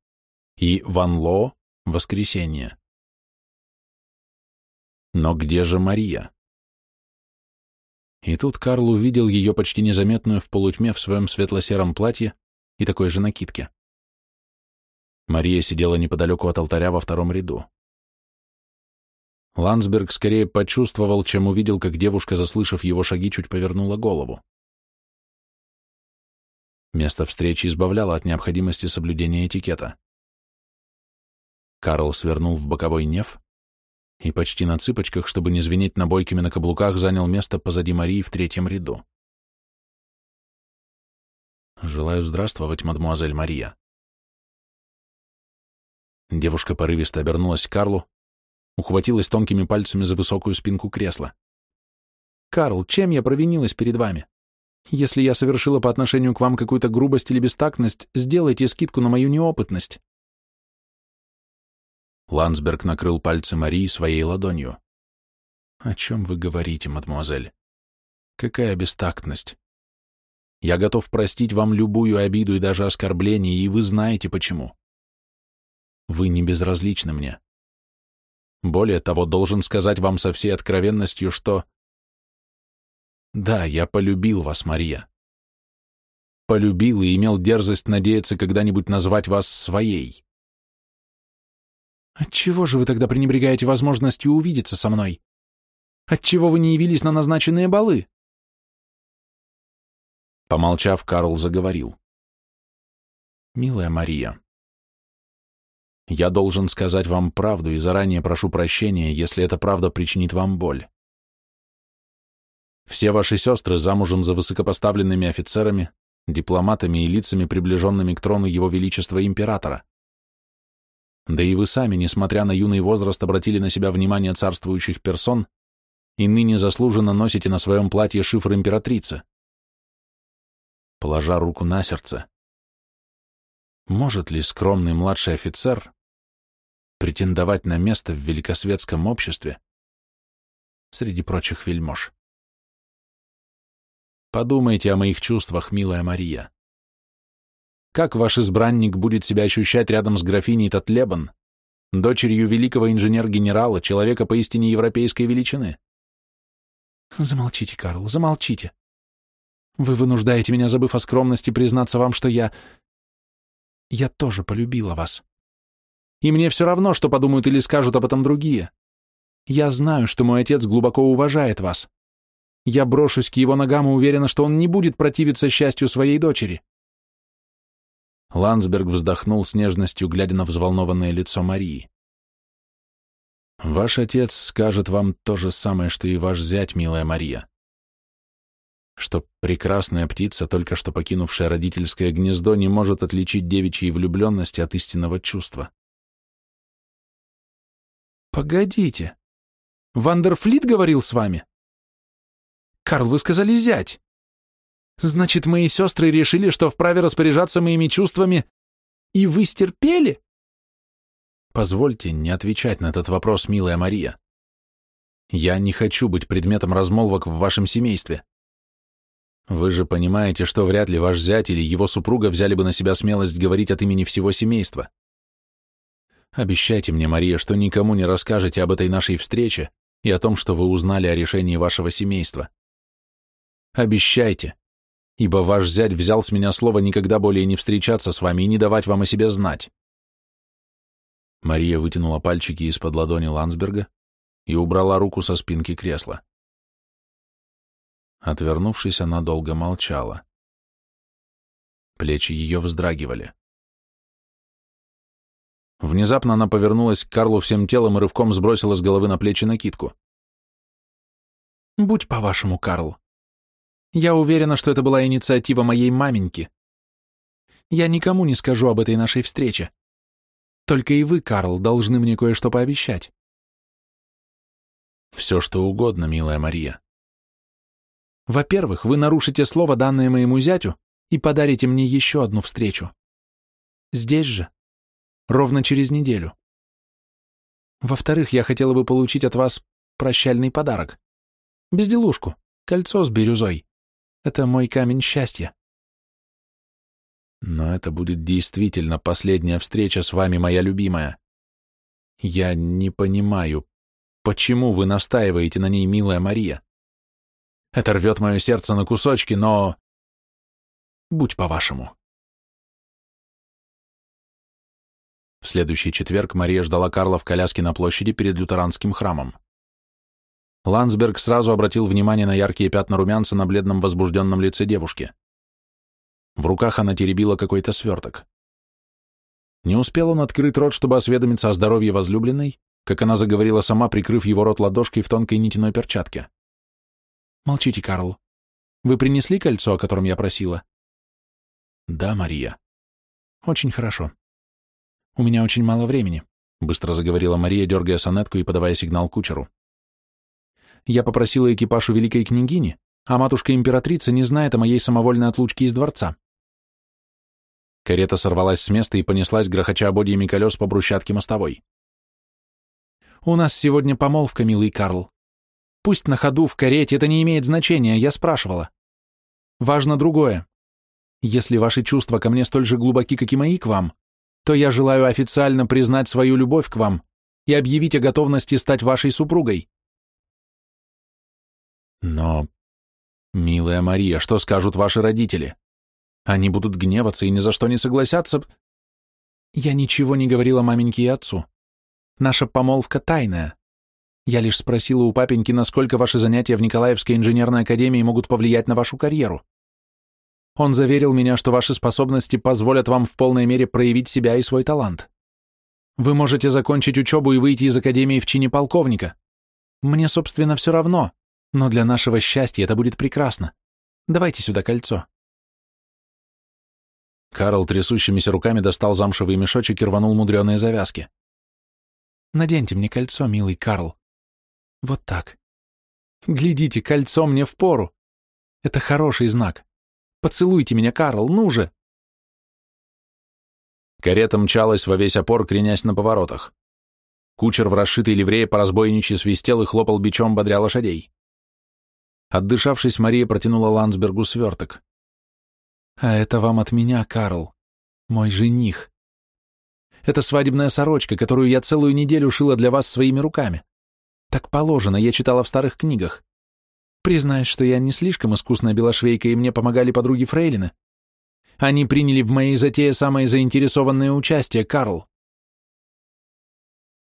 и Ван Ло «Воскресенье». Но где же Мария? И тут Карл увидел ее почти незаметную в полутьме в своем светло-сером платье и такой же накидке. Мария сидела неподалеку от алтаря во втором ряду. Ландсберг скорее почувствовал, чем увидел, как девушка, заслышав его шаги, чуть повернула голову. Место встречи избавляло от необходимости соблюдения этикета. Карл свернул в боковой неф и почти на цыпочках, чтобы не звенеть набойками на каблуках, занял место позади Марии в третьем ряду. «Желаю здравствовать, мадмуазель Мария». Девушка порывисто обернулась к Карлу, ухватилась тонкими пальцами за высокую спинку кресла. «Карл, чем я провинилась перед вами? Если я совершила по отношению к вам какую-то грубость или бестактность, сделайте скидку на мою неопытность». Ландсберг накрыл пальцы Марии своей ладонью. «О чем вы говорите, мадемуазель? Какая бестактность? Я готов простить вам любую обиду и даже оскорбление, и вы знаете почему. Вы не безразличны мне. Более того, должен сказать вам со всей откровенностью, что... Да, я полюбил вас, Мария. Полюбил и имел дерзость надеяться когда-нибудь назвать вас своей. Отчего же вы тогда пренебрегаете возможностью увидеться со мной? Отчего вы не явились на назначенные балы? Помолчав, Карл заговорил. Милая Мария, я должен сказать вам правду и заранее прошу прощения, если эта правда причинит вам боль. Все ваши сестры замужем за высокопоставленными офицерами, дипломатами и лицами, приближенными к трону Его Величества Императора. Да и вы сами, несмотря на юный возраст, обратили на себя внимание царствующих персон и ныне заслуженно носите на своем платье шифр императрицы. Положа руку на сердце, может ли скромный младший офицер претендовать на место в великосветском обществе среди прочих вельмож. Подумайте о моих чувствах, милая Мария. Как ваш избранник будет себя ощущать рядом с графиней Татлебан, дочерью великого инженер-генерала, человека поистине европейской величины? Замолчите, Карл, замолчите. Вы вынуждаете меня, забыв о скромности, признаться вам, что я... Я тоже полюбила вас. И мне все равно, что подумают или скажут об этом другие. Я знаю, что мой отец глубоко уважает вас. Я брошусь к его ногам и уверена, что он не будет противиться счастью своей дочери. Ландсберг вздохнул с нежностью, глядя на взволнованное лицо Марии. «Ваш отец скажет вам то же самое, что и ваш зять, милая Мария. Что прекрасная птица, только что покинувшая родительское гнездо, не может отличить девичьей влюбленности от истинного чувства. Погодите. Вандерфлит говорил с вами? Карл, вы сказали зять. Значит, мои сестры решили, что вправе распоряжаться моими чувствами, и вы стерпели? Позвольте не отвечать на этот вопрос, милая Мария. Я не хочу быть предметом размолвок в вашем семействе. Вы же понимаете, что вряд ли ваш зять или его супруга взяли бы на себя смелость говорить от имени всего семейства. Обещайте мне, Мария, что никому не расскажете об этой нашей встрече и о том, что вы узнали о решении вашего семейства. Обещайте, ибо ваш зять взял с меня слово никогда более не встречаться с вами и не давать вам о себе знать. Мария вытянула пальчики из-под ладони Ландсберга и убрала руку со спинки кресла. Отвернувшись, она долго молчала. Плечи ее вздрагивали. Внезапно она повернулась к Карлу всем телом и рывком сбросила с головы на плечи накидку. «Будь по-вашему, Карл. Я уверена, что это была инициатива моей маменьки. Я никому не скажу об этой нашей встрече. Только и вы, Карл, должны мне кое-что пообещать». «Все, что угодно, милая Мария». «Во-первых, вы нарушите слово, данное моему зятю, и подарите мне еще одну встречу. Здесь же, ровно через неделю. Во-вторых, я хотела бы получить от вас прощальный подарок. Безделушку, кольцо с бирюзой. Это мой камень счастья. Но это будет действительно последняя встреча с вами, моя любимая. Я не понимаю, почему вы настаиваете на ней, милая Мария. Это рвет мое сердце на кусочки, но... Будь по-вашему. В следующий четверг Мария ждала Карла в коляске на площади перед лютеранским храмом. Ландсберг сразу обратил внимание на яркие пятна румянца на бледном возбужденном лице девушки. В руках она теребила какой-то сверток. Не успел он открыть рот, чтобы осведомиться о здоровье возлюбленной, как она заговорила сама, прикрыв его рот ладошкой в тонкой нитяной перчатке. «Молчите, Карл. Вы принесли кольцо, о котором я просила?» «Да, Мария». «Очень хорошо. У меня очень мало времени», — быстро заговорила Мария, дергая сонетку и подавая сигнал кучеру. «Я попросила экипаж у великой княгини, а матушка-императрица не знает о моей самовольной отлучке из дворца». Карета сорвалась с места и понеслась, грохоча ободьями колес по брусчатке мостовой. «У нас сегодня помолвка, милый Карл. Пусть на ходу, в карете, это не имеет значения, я спрашивала. Важно другое. Если ваши чувства ко мне столь же глубоки, как и мои к вам, то я желаю официально признать свою любовь к вам и объявить о готовности стать вашей супругой. Но, милая Мария, что скажут ваши родители? Они будут гневаться и ни за что не согласятся. Я ничего не говорила маменьке и отцу. Наша помолвка тайная. Я лишь спросила у папеньки, насколько ваши занятия в Николаевской инженерной академии могут повлиять на вашу карьеру. Он заверил меня, что ваши способности позволят вам в полной мере проявить себя и свой талант. Вы можете закончить учебу и выйти из академии в чине полковника. Мне, собственно, все равно, но для нашего счастья это будет прекрасно. Давайте сюда кольцо». Карл трясущимися руками достал замшевый мешочек и рванул мудреные завязки. «Наденьте мне кольцо, милый Карл. Вот так. Глядите, кольцо мне в пору. Это хороший знак. Поцелуйте меня, Карл, ну же!» Карета мчалась во весь опор, кренясь на поворотах. Кучер в расшитой ливрее по разбойничьи свистел и хлопал бичом, бодря лошадей. Отдышавшись, Мария протянула Ландсбергу сверток. «А это вам от меня, Карл, мой жених. Это свадебная сорочка, которую я целую неделю шила для вас своими руками. Так положено, я читала в старых книгах. Признаюсь, что я не слишком искусная белошвейка, и мне помогали подруги Фрейлины. Они приняли в моей затее самое заинтересованное участие, Карл.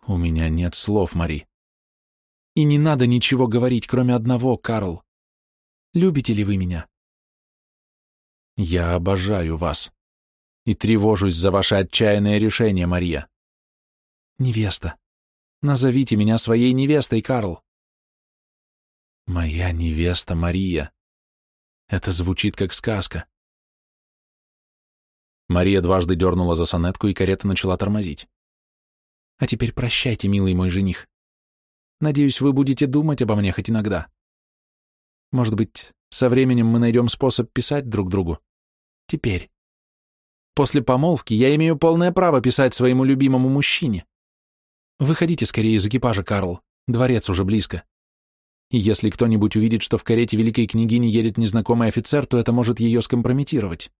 У меня нет слов, Мари. И не надо ничего говорить, кроме одного, Карл. Любите ли вы меня? Я обожаю вас и тревожусь за ваше отчаянное решение, Мария. Невеста. Назовите меня своей невестой, Карл. Моя невеста Мария. Это звучит как сказка. Мария дважды дернула за сонетку, и карета начала тормозить. А теперь прощайте, милый мой жених. Надеюсь, вы будете думать обо мне хоть иногда. Может быть, со временем мы найдем способ писать друг другу. Теперь. После помолвки я имею полное право писать своему любимому мужчине. Выходите скорее из экипажа, Карл. Дворец уже близко. И если кто-нибудь увидит, что в карете великой княгини едет незнакомый офицер, то это может ее скомпрометировать.